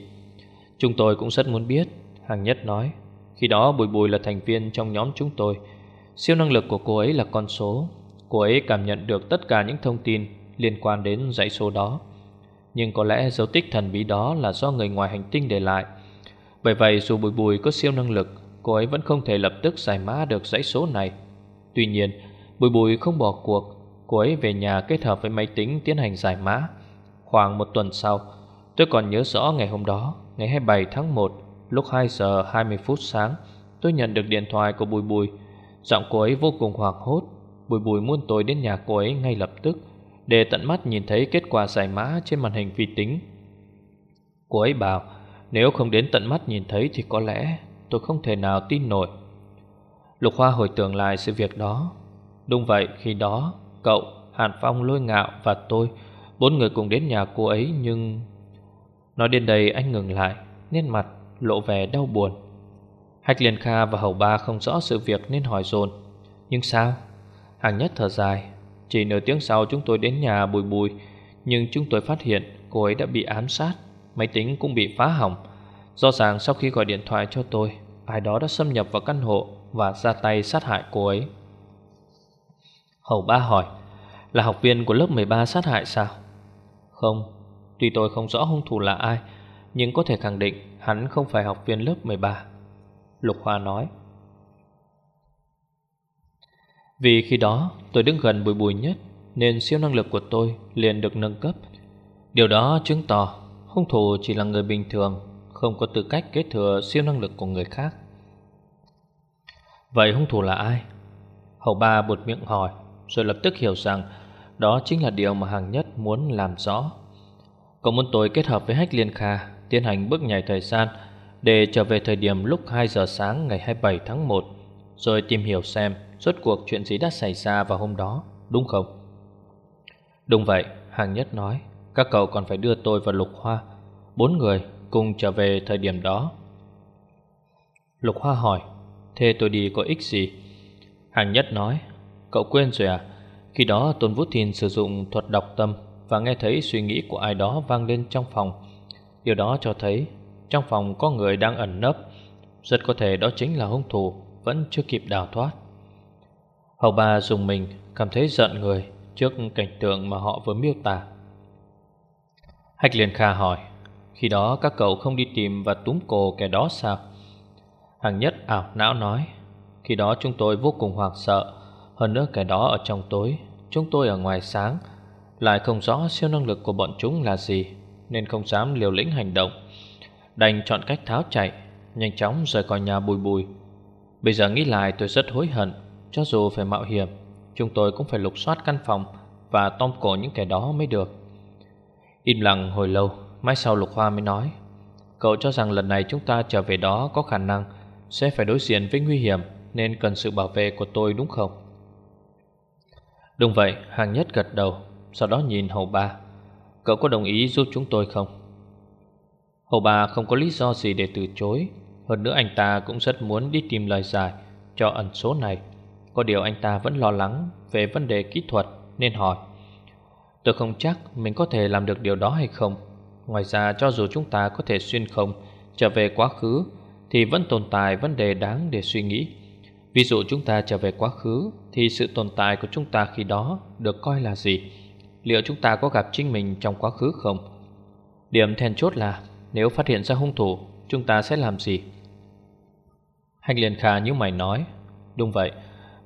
Chúng tôi cũng rất muốn biết, Hàng Nhất nói. Khi đó Bùi Bùi là thành viên trong nhóm chúng tôi. Siêu năng lực của cô ấy là con số. Cô ấy cảm nhận được tất cả những thông tin liên quan đến dãy số đó. Nhưng có lẽ dấu tích thần bí đó là do người ngoài hành tinh để lại. Bởi vậy, dù Bùi Bùi có siêu năng lực, Cô ấy vẫn không thể lập tức giải mã được dãy số này. Tuy nhiên, Bùi Bùi không bỏ cuộc. Cô ấy về nhà kết hợp với máy tính tiến hành giải mã. Khoảng một tuần sau, Tôi còn nhớ rõ ngày hôm đó, Ngày 27 tháng 1 Lúc 2 giờ 20 phút sáng, Tôi nhận được điện thoại của Bùi Bùi. Giọng cô ấy vô cùng hoảng hốt. Bùi Bùi muốn tôi đến nhà cô ấy ngay lập tức để tận mắt nhìn thấy kết quả giải mã trên màn hình vi tính. Cô ấy bảo nếu không đến tận mắt nhìn thấy thì có lẽ tôi không thể nào tin nổi. Lục Hoa hồi tưởng lại sự việc đó. Đúng vậy, khi đó cậu, Hàn Phong, Lôi Ngạo và tôi bốn người cùng đến nhà cô ấy nhưng... Nói đến đây anh ngừng lại, nét mặt lộ vẻ đau buồn. Hách Liên Kha và Hầu Ba không rõ sự việc nên hỏi dồn Nhưng sao? Hàng nhất thở dài chỉ nửa tiếng sau chúng tôi đến nhà bùi bùi, Nhưng chúng tôi phát hiện cô ấy đã bị ám sát, Máy tính cũng bị phá hỏng. Do ràng sau khi gọi điện thoại cho tôi, Ai đó đã xâm nhập vào căn hộ Và ra tay sát hại cô ấy. Hầu ba hỏi, Là học viên của lớp 13 sát hại sao? Không, Tuy tôi không rõ hung thủ là ai, Nhưng có thể khẳng định hắn không phải học viên lớp 13 Lục Hoa nói vì khi đó, tôi đứng gần bùi bùi nhất, Nên siêu năng lực của tôi liền được nâng cấp. Điều đó chứng tỏ hung thủ chỉ là người bình thường, Không có tư cách kế thừa siêu năng lực của người khác. Vậy hung thủ là ai? Hậu ba buột miệng hỏi, Rồi lập tức hiểu rằng Đó chính là điều mà hàng nhất muốn làm rõ. Cậu muốn tôi kết hợp với Hách Liên Kha Tiến hành bước nhảy thời gian Để trở về thời điểm lúc 2 giờ sáng ngày 27 tháng 1 Rồi tìm hiểu xem Rốt cuộc chuyện gì đã xảy ra vào hôm đó Đúng không? Đúng vậy, Hàng Nhất nói Các cậu còn phải đưa tôi và Lục Hoa Bốn người cùng trở về thời điểm đó Lục Hoa hỏi Thế tôi đi có ích gì? Hàng Nhất nói Cậu quên rồi à? Khi đó Tôn Vũ Thìn sử dụng thuật đọc tâm Và nghe thấy suy nghĩ của ai đó vang lên trong phòng Điều đó cho thấy Trong phòng có người đang ẩn nấp Rất có thể đó chính là hung thủ Vẫn chưa kịp đào thoát Hầu bà dùng mình Cảm thấy giận người Trước cảnh tượng mà họ vừa miêu tả. Hách Liên Kha hỏi, Khi đó các cậu không đi tìm và túm cổ kẻ đó sao? Hàng nhất ảo não nói, Khi đó chúng tôi vô cùng hoảng sợ, Hơn nữa kẻ đó ở trong tối, Chúng tôi ở ngoài sáng, Lại không rõ siêu năng lực của bọn chúng là gì, Nên không dám liều lĩnh hành động. Đành chọn cách tháo chạy, Nhanh chóng rời khỏi nhà bùi bùi. Bây giờ nghĩ lại tôi rất hối hận cho dù phải mạo hiểm, Chúng tôi cũng phải lục soát căn phòng Và tom cổ những kẻ đó mới được. Im lặng hồi lâu, Mãi sau Lục Hoa mới nói, Cậu cho rằng lần này chúng ta trở về đó có khả năng Sẽ phải đối diện với nguy hiểm Nên cần sự bảo vệ của tôi đúng không? Đúng vậy, Hàng nhất gật đầu, Sau đó nhìn hầu ba. Cậu có đồng ý giúp chúng tôi không? Hầu ba không có lý do gì để từ chối. Hơn nữa anh ta cũng rất muốn đi tìm lời giải Cho ẩn số này có điều anh ta vẫn lo lắng về vấn đề kỹ thuật, nên hỏi. Tôi không chắc mình có thể làm được điều đó hay không. Ngoài ra, cho dù chúng ta có thể xuyên không trở về quá khứ, Thì vẫn tồn tại vấn đề đáng để suy nghĩ. Ví dụ chúng ta trở về quá khứ, Thì sự tồn tại của chúng ta khi đó được coi là gì? Liệu chúng ta có gặp chính mình trong quá khứ không? Điểm then chốt là, Nếu phát hiện ra hung thủ, Chúng ta sẽ làm gì? Hành liền khả như mày nói, Đúng vậy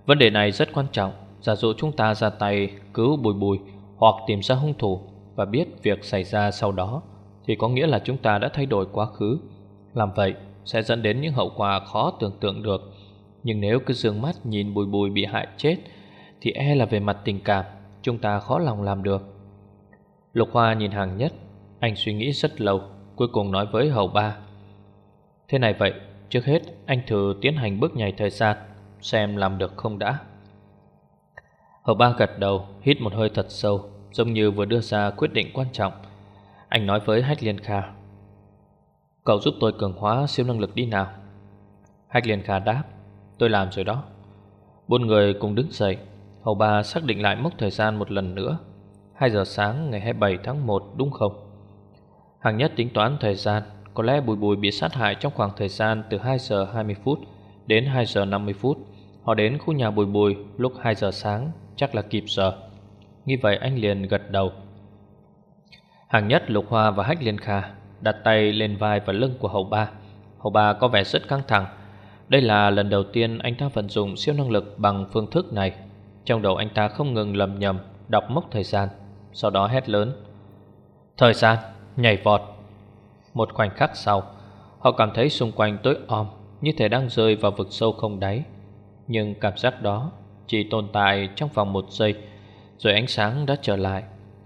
Vấn đề này rất quan trọng. Giả dụ chúng ta ra tay cứu bùi bùi Hoặc tìm ra hung thủ Và biết việc xảy ra sau đó, Thì có nghĩa là chúng ta đã thay đổi quá khứ. Làm vậy, sẽ dẫn đến những hậu quả khó tưởng tượng được. Nhưng nếu cứ dương mắt nhìn bùi bùi bị hại chết, Thì e là về mặt tình cảm, Chúng ta khó lòng làm được. Lục Hoa nhìn hàng nhất, Anh suy nghĩ rất lâu, Cuối cùng nói với hầu ba. Thế này vậy, Trước hết anh thử tiến hành bước nhảy thời gian. Xem làm được không đã. Hầu ba gật đầu, Hít một hơi thật sâu, Giống như vừa đưa ra quyết định quan trọng. Anh nói với Hách Liên Kha, Cậu giúp tôi cường hóa siêu năng lực đi nào. Hách Liên Kha đáp, Tôi làm rồi đó. Bốn người cùng đứng dậy. Hầu ba xác định lại mốc thời gian một lần nữa. 2 giờ sáng ngày 27 tháng 1 đúng không? Hàng nhất tính toán thời gian, Có lẽ Bùi Bùi bị sát hại trong khoảng thời gian từ 2 giờ 20 phút. Đến 2 giờ 50 phút. Họ đến khu nhà bùi bùi lúc 2 giờ sáng Chắc là kịp giờ. Như vậy anh liền gật đầu. Hàng nhất Lục Hoa và Hách Liên Kha Đặt tay lên vai và lưng của hậu ba. Hậu ba có vẻ rất căng thẳng. Đây là lần đầu tiên anh ta vận dụng siêu năng lực bằng phương thức này. Trong đầu anh ta không ngừng lầm nhầm Đọc mốc thời gian Sau đó hét lớn. Thời gian, nhảy vọt. Một khoảnh khắc sau Họ cảm thấy xung quanh tối om. Như thể đang rơi vào vực sâu không đáy. Nhưng cảm giác đó Chỉ tồn tại trong vòng một giây, Rồi ánh sáng đã trở lại.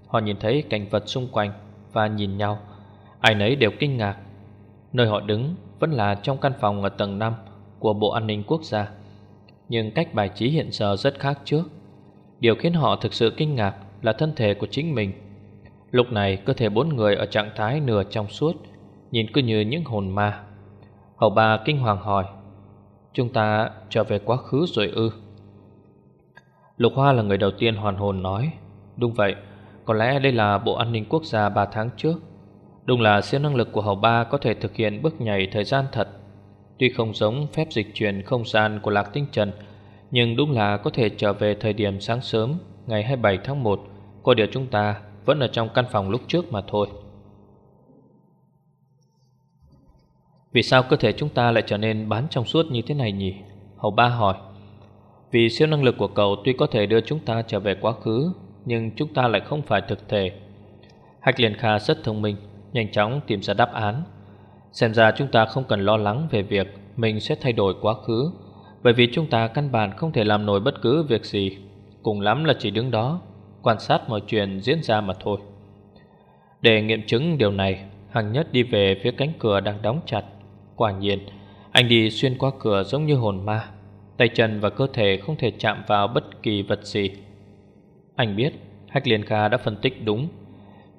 Họ nhìn thấy cảnh vật xung quanh Và nhìn nhau. Ai nấy đều kinh ngạc. Nơi họ đứng vẫn là trong căn phòng ở tầng 5 Của Bộ An ninh Quốc gia. Nhưng cách bài trí hiện giờ rất khác trước. Điều khiến họ thực sự kinh ngạc Là thân thể của chính mình. Lúc này cơ thể bốn người ở trạng thái nửa trong suốt, Nhìn cứ như những hồn ma. Hậu bà kinh hoàng hỏi, Chúng ta trở về quá khứ rồi ư? Lục Hoa là người đầu tiên hoàn hồn nói, Đúng vậy, Có lẽ đây là Bộ An ninh Quốc gia 3 tháng trước. Đúng là siêu năng lực của Hậu Ba Có thể thực hiện bước nhảy thời gian thật. Tuy không giống phép dịch chuyển không gian của Lạc Tinh Trần, Nhưng đúng là có thể trở về thời điểm sáng sớm, Ngày 27 tháng 1 Có điều chúng ta vẫn ở trong căn phòng lúc trước mà thôi. Vì sao cơ thể chúng ta lại trở nên bán trong suốt như thế này nhỉ? Hầu ba hỏi. Vì siêu năng lực của cậu tuy có thể đưa chúng ta trở về quá khứ, Nhưng chúng ta lại không phải thực thể. Hạch liền Kha rất thông minh, Nhanh chóng tìm ra đáp án. Xem ra chúng ta không cần lo lắng về việc Mình sẽ thay đổi quá khứ, Bởi vì chúng ta căn bản không thể làm nổi bất cứ việc gì. Cùng lắm là chỉ đứng đó, Quan sát mọi chuyện diễn ra mà thôi. Để nghiệm chứng điều này Hàng nhất đi về phía cánh cửa đang đóng chặt. Quả nhiên, Anh đi xuyên qua cửa giống như hồn ma, Tay chân và cơ thể không thể chạm vào bất kỳ vật gì. Anh biết, Hách Liên Kha đã phân tích đúng.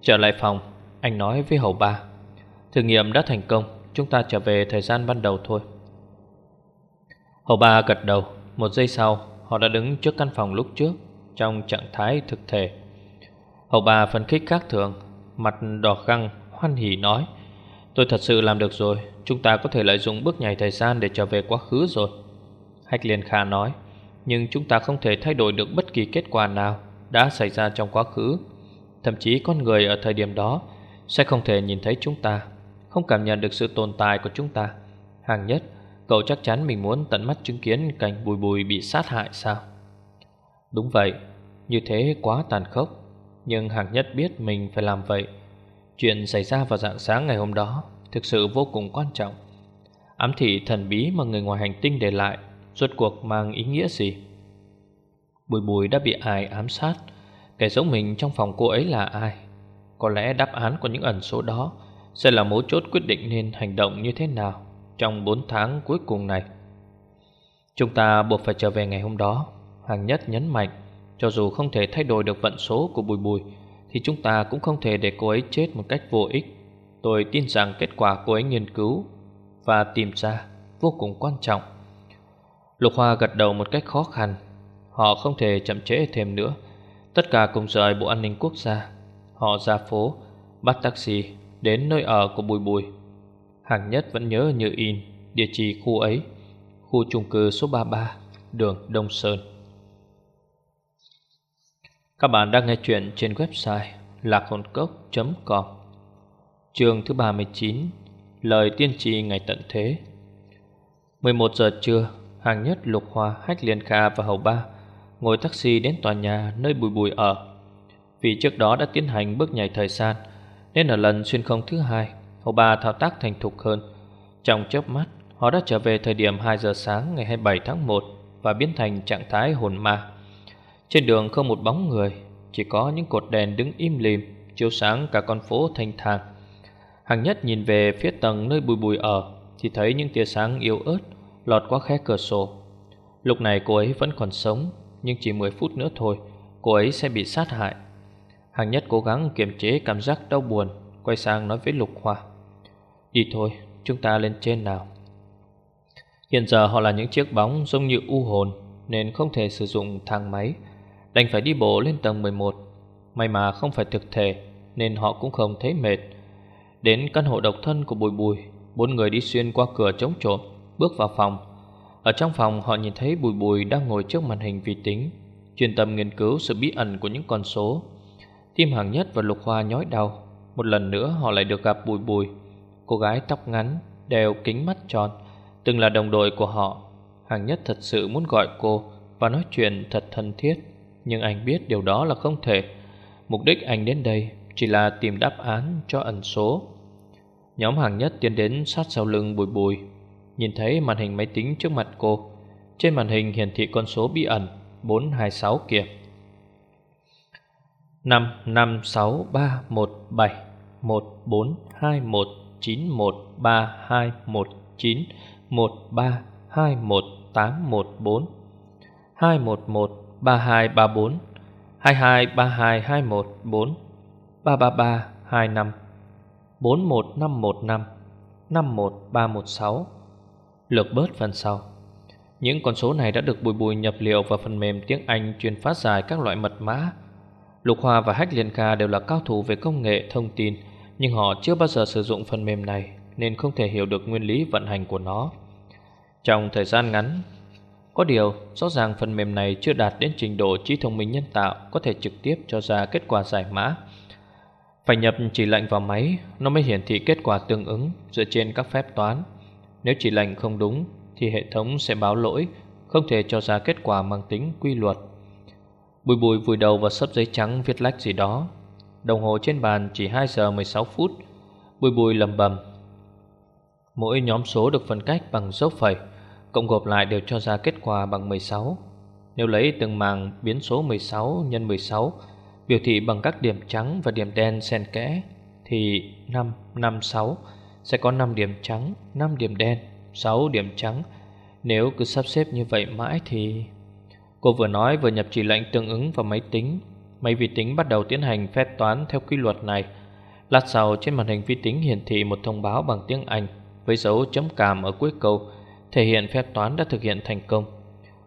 Trở lại phòng, Anh nói với hầu ba, Thử nghiệm đã thành công, Chúng ta trở về thời gian ban đầu thôi. Hầu ba gật đầu, Một giây sau, Họ đã đứng trước căn phòng lúc trước, Trong trạng thái thực thể. Hầu ba phân khích khác thường, Mặt đỏ găng, hoan hỉ nói Tôi thật sự làm được rồi. Chúng ta có thể lợi dụng bước nhảy thời gian để trở về quá khứ rồi. Hách Liên Kha nói, Nhưng chúng ta không thể thay đổi được bất kỳ kết quả nào Đã xảy ra trong quá khứ. Thậm chí con người ở thời điểm đó Sẽ không thể nhìn thấy chúng ta, Không cảm nhận được sự tồn tại của chúng ta. Hàng nhất, Cậu chắc chắn mình muốn tận mắt chứng kiến cảnh bùi bùi bị sát hại sao? Đúng vậy, Như thế quá tàn khốc. Nhưng hàng nhất biết mình phải làm vậy Chuyện xảy ra vào dạng sáng ngày hôm đó Thực sự vô cùng quan trọng. Ám thị thần bí mà người ngoài hành tinh để lại, Rốt cuộc mang ý nghĩa gì? Bùi bùi đã bị ai ám sát? Kẻ giống mình trong phòng cô ấy là ai? Có lẽ đáp án của những ẩn số đó Sẽ là mấu chốt quyết định nên hành động như thế nào Trong 4 tháng cuối cùng này. Chúng ta buộc phải trở về ngày hôm đó, Hàng nhất nhấn mạnh, Cho dù không thể thay đổi được vận số của bùi bùi thì chúng ta cũng không thể để cô ấy chết một cách vô ích. Tôi tin rằng kết quả cô ấy nghiên cứu Và tìm ra vô cùng quan trọng. Lục Hoa gật đầu một cách khó khăn. Họ không thể chậm trễ thêm nữa. Tất cả cùng rời Bộ An ninh Quốc gia. Họ ra phố, Bắt taxi, đến nơi ở của Bùi Bùi. Hàng nhất vẫn nhớ như in, Địa chỉ khu ấy, Khu chung cư số 33 Đường Đông Sơn. Các bạn đang nghe chuyện trên website lạc hồn cốc.com trường thứ 39 Lời tiên tri ngày tận thế. 11 giờ trưa Hàng nhất Lục Hoa, Hách Liên Kha và Hầu Ba Ngồi taxi đến tòa nhà nơi Bùi Bùi ở. Vì trước đó đã tiến hành bước nhảy thời gian Nên ở lần xuyên không thứ hai Hầu Ba thao tác thành thục hơn. Trong chớp mắt Họ đã trở về thời điểm 2 giờ sáng ngày 27 tháng 1 Và biến thành trạng thái hồn ma. Trên đường không một bóng người Chỉ có những cột đèn đứng im lìm Chiếu sáng cả con phố thanh thang Hàng nhất nhìn về phía tầng nơi bùi bùi ở Thì thấy những tia sáng yếu ớt Lọt qua khe cửa sổ. Lúc này cô ấy vẫn còn sống Nhưng chỉ 10 phút nữa thôi Cô ấy sẽ bị sát hại. Hàng nhất cố gắng kiềm chế cảm giác đau buồn Quay sang nói với Lục Hoa. Đi thôi, chúng ta lên trên nào. Hiện giờ họ là những chiếc bóng giống như u hồn Nên không thể sử dụng thang máy Đành phải đi bộ lên tầng 11 May mà không phải thực thể, Nên họ cũng không thấy mệt. Đến căn hộ độc thân của Bùi Bùi, Bốn người đi xuyên qua cửa chống trộm, Bước vào phòng. Ở trong phòng, họ nhìn thấy Bùi Bùi đang ngồi trước màn hình vi tính, Chuyên tâm nghiên cứu sự bí ẩn của những con số. Tim hàng nhất và lục hoa nhói đau. Một lần nữa, họ lại được gặp Bùi Bùi. Cô gái tóc ngắn, Đeo kính mắt tròn, Từng là đồng đội của họ. Hàng nhất thật sự muốn gọi cô Và nói chuyện thật thân thiết. Nhưng anh biết điều đó là không thể. Mục đích anh đến đây Chỉ là tìm đáp án cho ẩn số. Nhóm hàng nhất tiến đến sát sau lưng bùi bùi. Nhìn thấy màn hình máy tính trước mặt cô, Trên màn hình hiển thị con số bí ẩn 426 kia. 5 5 6 3 1 7 1 4 2 1 9 1 3 2 1 9 1 3 2 1 8 1 4 2 1 1 3 2 3 4 2 2 3 2 2 1 4 3 3 3 2 5 4 1 5 1 5 5 1 3 1 6 Lược bớt phần sau. Những con số này đã được bùi bùi nhập liệu vào phần mềm tiếng Anh chuyên phát giải các loại mật mã. Lục Hoa và Hách Liên Kha đều là cao thủ về công nghệ, thông tin, Nhưng họ chưa bao giờ sử dụng phần mềm này, Nên không thể hiểu được nguyên lý vận hành của nó. Trong thời gian ngắn có điều, rõ ràng phần mềm này chưa đạt đến trình độ trí thông minh nhân tạo Có thể trực tiếp cho ra kết quả giải mã. Phải nhập chỉ lệnh vào máy Nó mới hiển thị kết quả tương ứng dựa trên các phép toán. Nếu chỉ lệnh không đúng Thì hệ thống sẽ báo lỗi Không thể cho ra kết quả mang tính quy luật. Bùi bùi vùi đầu vào sấp giấy trắng viết lách gì đó. Đồng hồ trên bàn chỉ 2 giờ 16 phút. Bùi bùi lầm bầm Mỗi nhóm số được phân cách bằng dấu phẩy. Cộng gộp lại đều cho ra kết quả bằng 16 Nếu lấy từng màng biến số 16 nhân 16 Biểu thị bằng các điểm trắng và điểm đen xen kẽ Thì 5, 5, 6 Sẽ có 5 điểm trắng, 5 điểm đen 6 điểm trắng. Nếu cứ sắp xếp như vậy mãi thì Cô vừa nói vừa nhập chỉ lệnh tương ứng vào máy tính. Máy vi tính bắt đầu tiến hành phép toán theo quy luật này. Lát sau trên màn hình vi tính hiển thị một thông báo bằng tiếng Anh Với dấu chấm cảm ở cuối câu. Thể hiện phép toán đã thực hiện thành công.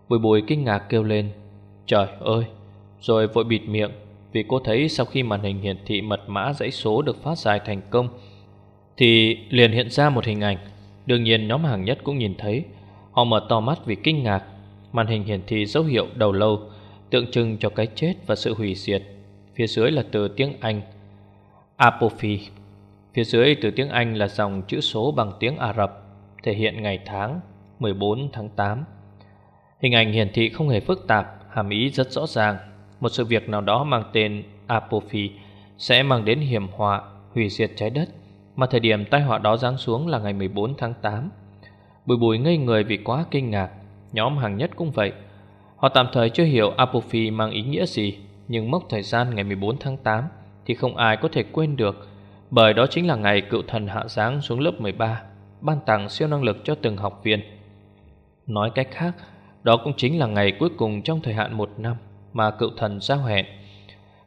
Bùi bùi kinh ngạc kêu lên, Trời ơi! Rồi vội bịt miệng, Vì cô thấy sau khi màn hình hiển thị mật mã dãy số được phát giải thành công, Thì liền hiện ra một hình ảnh. Đương nhiên nhóm hàng nhất cũng nhìn thấy. Họ mở to mắt vì kinh ngạc. Màn hình hiển thị dấu hiệu đầu lâu, Tượng trưng cho cái chết và sự hủy diệt. Phía dưới là từ tiếng Anh Apophi Phía dưới từ tiếng Anh là dòng chữ số bằng tiếng Ả Rập, Thể hiện ngày tháng. 14 tháng 8 Hình ảnh hiển thị không hề phức tạp, Hàm ý rất rõ ràng. Một sự việc nào đó mang tên Apophi Sẽ mang đến hiểm họa, Hủy diệt trái đất. Mà thời điểm tai họa đó giáng xuống là ngày 14 tháng 8 Bùi bùi ngây người vì quá kinh ngạc. Nhóm hàng nhất cũng vậy. Họ tạm thời chưa hiểu Apophi mang ý nghĩa gì, Nhưng mốc thời gian ngày 14 tháng 8 Thì không ai có thể quên được, Bởi đó chính là ngày cựu thần hạ giáng xuống lớp 13 Ban tặng siêu năng lực cho từng học viên. Nói cách khác Đó cũng chính là ngày cuối cùng trong thời hạn một năm Mà cựu thần giao hẹn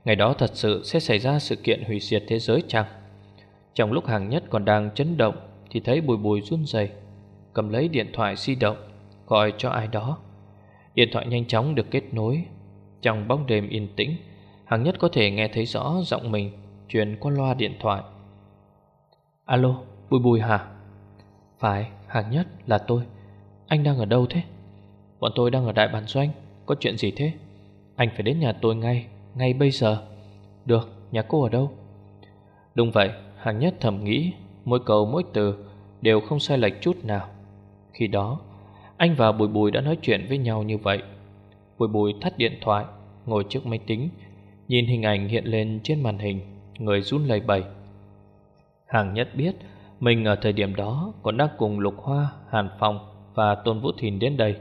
Ngày đó thật sự sẽ xảy ra sự kiện hủy diệt thế giới chăng? Trong lúc hàng nhất còn đang chấn động Thì thấy bùi bùi run rẩy Cầm lấy điện thoại di động Gọi cho ai đó. Điện thoại nhanh chóng được kết nối. Trong bóng đêm yên tĩnh Hàng nhất có thể nghe thấy rõ giọng mình Truyền qua loa điện thoại. Alo, Bùi Bùi hả? Phải, hàng nhất là tôi. Anh đang ở đâu thế? Bọn tôi đang ở đại bản doanh Có chuyện gì thế? Anh phải đến nhà tôi ngay, ngay bây giờ Được, nhà cô ở đâu? Đúng vậy, hàng nhất thầm nghĩ Mỗi câu mỗi từ Đều không sai lệch chút nào Khi đó anh và Bùi Bùi đã nói chuyện với nhau như vậy Bùi Bùi thắt điện thoại Ngồi trước máy tính Nhìn hình ảnh hiện lên trên màn hình Người run lẩy bẩy Hàng nhất biết Mình ở thời điểm đó còn đang cùng Lục Hoa, Hàn Phong và Tôn Vũ Thìn đến đây.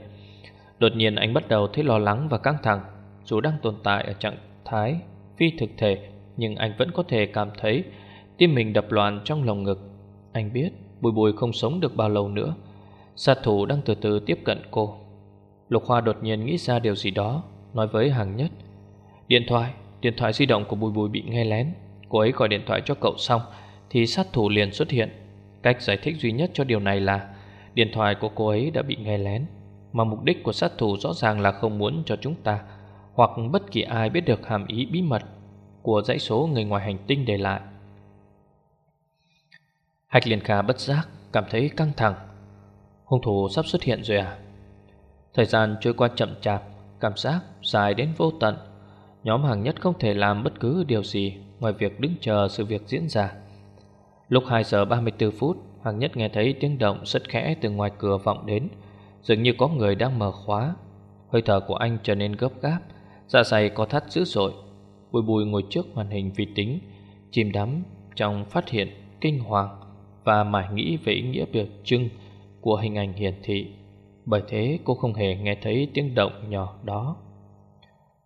Đột nhiên anh bắt đầu thấy lo lắng và căng thẳng. Dù đang tồn tại ở trạng thái phi thực thể Nhưng anh vẫn có thể cảm thấy Tim mình đập loạn trong lồng ngực. Anh biết Bùi Bùi không sống được bao lâu nữa. Sát thủ đang từ từ tiếp cận cô. Lục Hoa đột nhiên nghĩ ra điều gì đó Nói với hàng nhất. Điện thoại, điện thoại di động của Bùi Bùi bị nghe lén. Cô ấy gọi điện thoại cho cậu xong Thì sát thủ liền xuất hiện. Cách giải thích duy nhất cho điều này là Điện thoại của cô ấy đã bị nghe lén, Mà mục đích của sát thủ rõ ràng là không muốn cho chúng ta, Hoặc bất kỳ ai biết được hàm ý bí mật Của dãy số người ngoài hành tinh để lại. Hạch liền khả bất giác Cảm thấy căng thẳng. Hung thủ sắp xuất hiện rồi à? Thời gian trôi qua chậm chạp, Cảm giác dài đến vô tận. Nhóm hàng nhất không thể làm bất cứ điều gì Ngoài việc đứng chờ sự việc diễn ra. Lúc 2 giờ 34 phút Hàng nhất nghe thấy tiếng động rất khẽ từ ngoài cửa vọng đến, Dường như có người đang mở khóa. Hơi thở của anh trở nên gấp gáp Dạ dày có thắt dữ dội. Bùi bùi ngồi trước màn hình vi tính, Chìm đắm trong phát hiện, kinh hoàng Và mải nghĩ về ý nghĩa biểu trưng của hình ảnh hiển thị. Bởi thế cô không hề nghe thấy tiếng động nhỏ đó.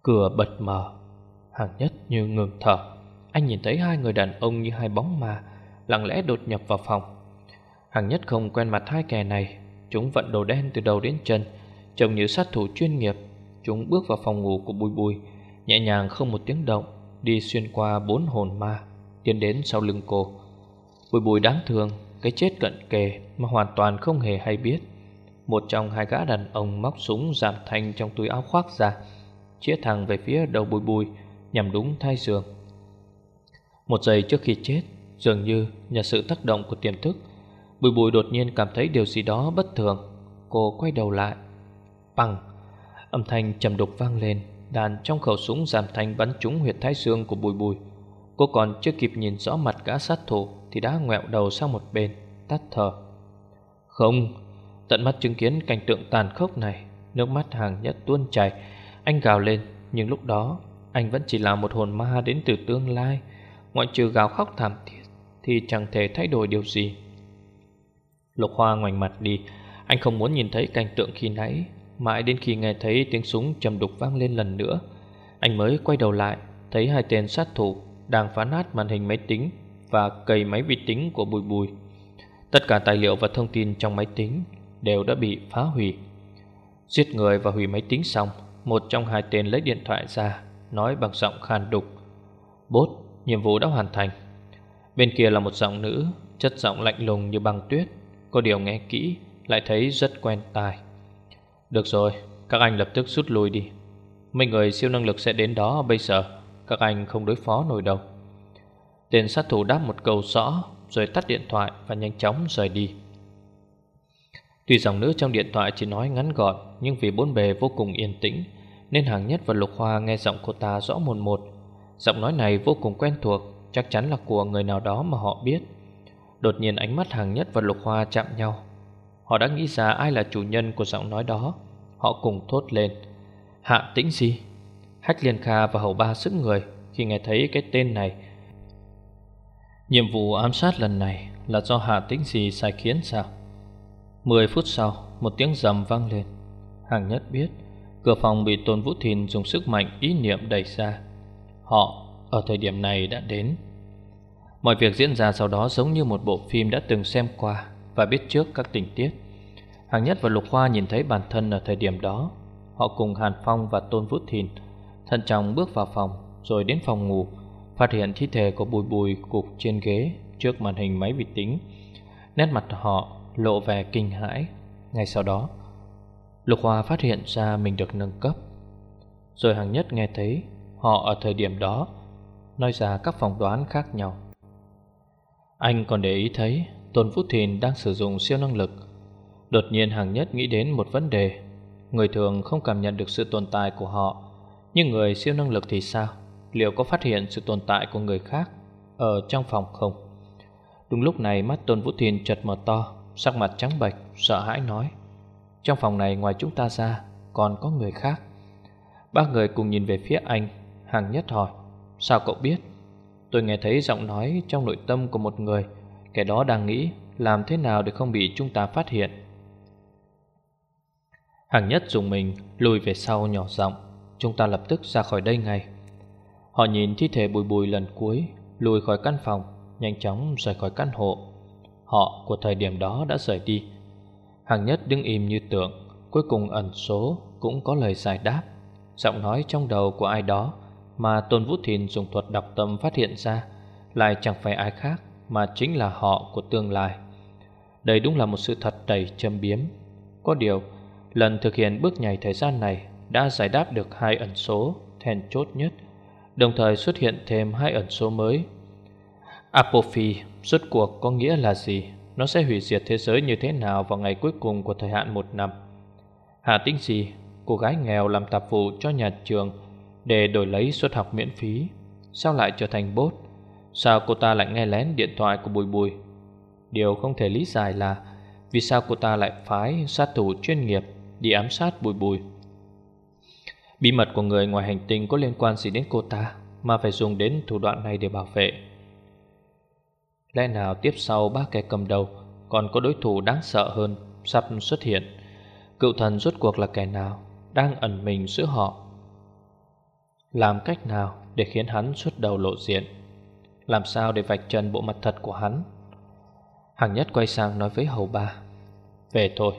Cửa bật mở. Hàng nhất như ngừng thở. Anh nhìn thấy hai người đàn ông như hai bóng ma, Lặng lẽ đột nhập vào phòng. Hàng nhất không quen mặt hai kẻ này. Chúng vận đồ đen từ đầu đến chân, Trông như sát thủ chuyên nghiệp. Chúng bước vào phòng ngủ của Bùi Bùi, Nhẹ nhàng không một tiếng động, Đi xuyên qua bốn hồn ma, Tiến đến sau lưng cô. Bùi Bùi đáng thương, cái chết cận kề mà hoàn toàn không hề hay biết. Một trong hai gã đàn ông móc súng giảm thanh trong túi áo khoác ra, Chĩa thẳng về phía đầu bùi bùi, Nhằm đúng thai giường. Một giây trước khi chết, Dường như nhờ sự tác động của tiềm thức Bùi bùi đột nhiên cảm thấy điều gì đó bất thường. Cô quay đầu lại. Bằng, Âm thanh trầm đục vang lên, Đàn trong khẩu súng giảm thanh bắn trúng huyệt thái xương của bùi bùi. Cô còn chưa kịp nhìn rõ mặt gã sát thủ Thì đã ngoẹo đầu sang một bên, Tắt thở. Không, Tận mắt chứng kiến cảnh tượng tàn khốc này, Nước mắt hàng nhất tuôn chảy. Anh gào lên, Nhưng lúc đó, Anh vẫn chỉ là một hồn ma đến từ tương lai. Ngoại trừ gào khóc thảm thiết Thì chẳng thể thay đổi điều gì. Lục Hoa ngoảnh mặt đi Anh không muốn nhìn thấy cảnh tượng khi nãy Mãi đến khi nghe thấy tiếng súng trầm đục vang lên lần nữa Anh mới quay đầu lại Thấy hai tên sát thủ đang phá nát màn hình máy tính và cầy máy vi tính của Bùi Bùi. Tất cả tài liệu và thông tin trong máy tính đều đã bị phá hủy. Giết người và hủy máy tính xong, một trong hai tên lấy điện thoại ra, nói bằng giọng khan đục. Bốt, nhiệm vụ đã hoàn thành. Bên kia là một giọng nữ, chất giọng lạnh lùng như băng tuyết. Có điều nghe kỹ, lại thấy rất quen tai. Được rồi, các anh lập tức rút lui đi. Mấy người siêu năng lực sẽ đến đó bây giờ, các anh không đối phó nổi đâu. Tên sát thủ đáp một câu rõ Rồi tắt điện thoại và nhanh chóng rời đi Tuy dòng nữ trong điện thoại chỉ nói ngắn gọn Nhưng vì bốn bề vô cùng yên tĩnh Nên hàng nhất và lục hoa nghe giọng cô ta rõ mồn một Giọng nói này vô cùng quen thuộc Chắc chắn là của người nào đó mà họ biết Đột nhiên ánh mắt hàng nhất và lục hoa chạm nhau Họ đã nghĩ ra ai là chủ nhân của giọng nói đó Họ cùng thốt lên Hạ tĩnh gì Hách Liên Kha và Hầu Ba sức người Khi nghe thấy cái tên này Nhiệm vụ ám sát lần này là do Hạ Tĩnh gì sai khiến sao? 10 phút sau, một tiếng rầm vang lên. Hàng nhất biết, cửa phòng bị Tôn Vũ Thìn dùng sức mạnh ý niệm đẩy ra. Họ ở thời điểm này đã đến. Mọi việc diễn ra sau đó giống như một bộ phim đã từng xem qua và biết trước các tình tiết. Hàng nhất và Lục Hoa nhìn thấy bản thân ở thời điểm đó. Họ cùng Hàn Phong và Tôn Vũ Thìn thận trọng bước vào phòng, rồi đến phòng ngủ, Phát hiện thi thể của bùi bùi cục trên ghế Trước màn hình máy vi tính Nét mặt họ lộ vẻ kinh hãi Ngay sau đó, Lục Hoa phát hiện ra mình được nâng cấp Rồi hàng nhất nghe thấy Họ ở thời điểm đó, Nói ra các phỏng đoán khác nhau anh còn để ý thấy, Tôn Phúc Thìn đang sử dụng siêu năng lực. Đột nhiên hàng nhất nghĩ đến một vấn đề. Người thường không cảm nhận được sự tồn tại của họ. Nhưng người siêu năng lực thì sao? Liệu có phát hiện sự tồn tại của người khác Ở trong phòng không? Đúng lúc này mắt Tôn Vũ Thìn chợt mở to, Sắc mặt trắng bệch, Sợ hãi nói. Trong phòng này ngoài chúng ta ra, Còn có người khác. Ba người cùng nhìn về phía anh, Hàng nhất hỏi, Sao cậu biết Tôi nghe thấy giọng nói trong nội tâm của một người, Kẻ đó đang nghĩ Làm thế nào để không bị chúng ta phát hiện. Hàng nhất dùng mình, Lùi về sau nhỏ giọng, Chúng ta lập tức ra khỏi đây ngay. Họ nhìn thi thể bùi bùi lần cuối, Lùi khỏi căn phòng, Nhanh chóng rời khỏi căn hộ. Họ của thời điểm đó đã rời đi. Hàng nhất đứng im như tượng, Cuối cùng ẩn số cũng có lời giải đáp. Giọng nói trong đầu của ai đó mà Tôn Vũ Thìn dùng thuật đọc tâm phát hiện ra, Lại chẳng phải ai khác Mà chính là họ của tương lai. Đây đúng là một sự thật đầy châm biếm. Có điều, Lần thực hiện bước nhảy thời gian này Đã giải đáp được hai ẩn số Then chốt nhất, Đồng thời xuất hiện thêm hai ẩn số mới. Apophi rốt cuộc có nghĩa là gì? Nó sẽ hủy diệt thế giới như thế nào Vào ngày cuối cùng của thời hạn một năm? Hà Tĩnh gì Cô gái nghèo làm tạp vụ cho nhà trường để đổi lấy suất học miễn phí, Sao lại trở thành bốt? Sao cô ta lại nghe lén điện thoại của Bùi Bùi? Điều không thể lý giải là Vì sao cô ta lại phái sát thủ chuyên nghiệp Đi ám sát Bùi Bùi. Bí mật của người ngoài hành tinh có liên quan gì đến cô ta Mà phải dùng đến thủ đoạn này để bảo vệ? Lẽ nào tiếp sau ba kẻ cầm đầu Còn có đối thủ đáng sợ hơn Sắp xuất hiện? Cựu thần rốt cuộc là kẻ nào Đang ẩn mình giữa họ? Làm cách nào để khiến hắn xuất đầu lộ diện? Làm sao để vạch trần bộ mặt thật của hắn? Hàng nhất quay sang nói với hầu ba, Về thôi,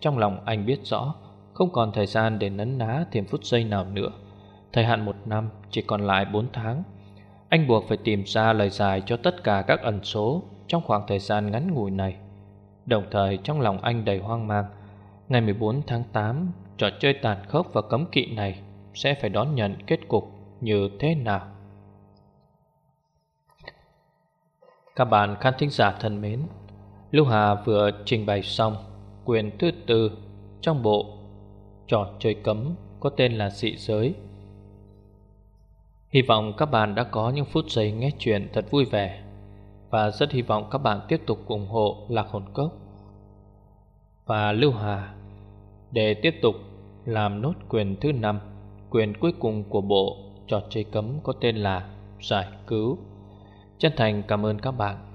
Trong lòng anh biết rõ, không còn thời gian để nấn ná thêm phút giây nào nữa. Thời hạn một năm, chỉ còn lại 4 tháng. Anh buộc phải tìm ra lời giải cho tất cả các ẩn số Trong khoảng thời gian ngắn ngủi này. Đồng thời, trong lòng anh đầy hoang mang. Ngày 14 tháng 8 Trò chơi tàn khốc và cấm kỵ này sẽ phải đón nhận kết cục như thế nào Các bạn khán thính giả thân mến Lưu Hà vừa trình bày xong quyền thứ tư trong bộ trò chơi cấm có tên là dị giới. Hy vọng các bạn đã có những phút giây nghe chuyện thật vui vẻ và rất hy vọng các bạn tiếp tục ủng hộ Lạc Hồn Cốc và Lưu Hà để tiếp tục làm nốt quyền thứ năm, quyền cuối cùng của bộ trò chơi cấm có tên là Giải Cứu. Chân thành cảm ơn các bạn.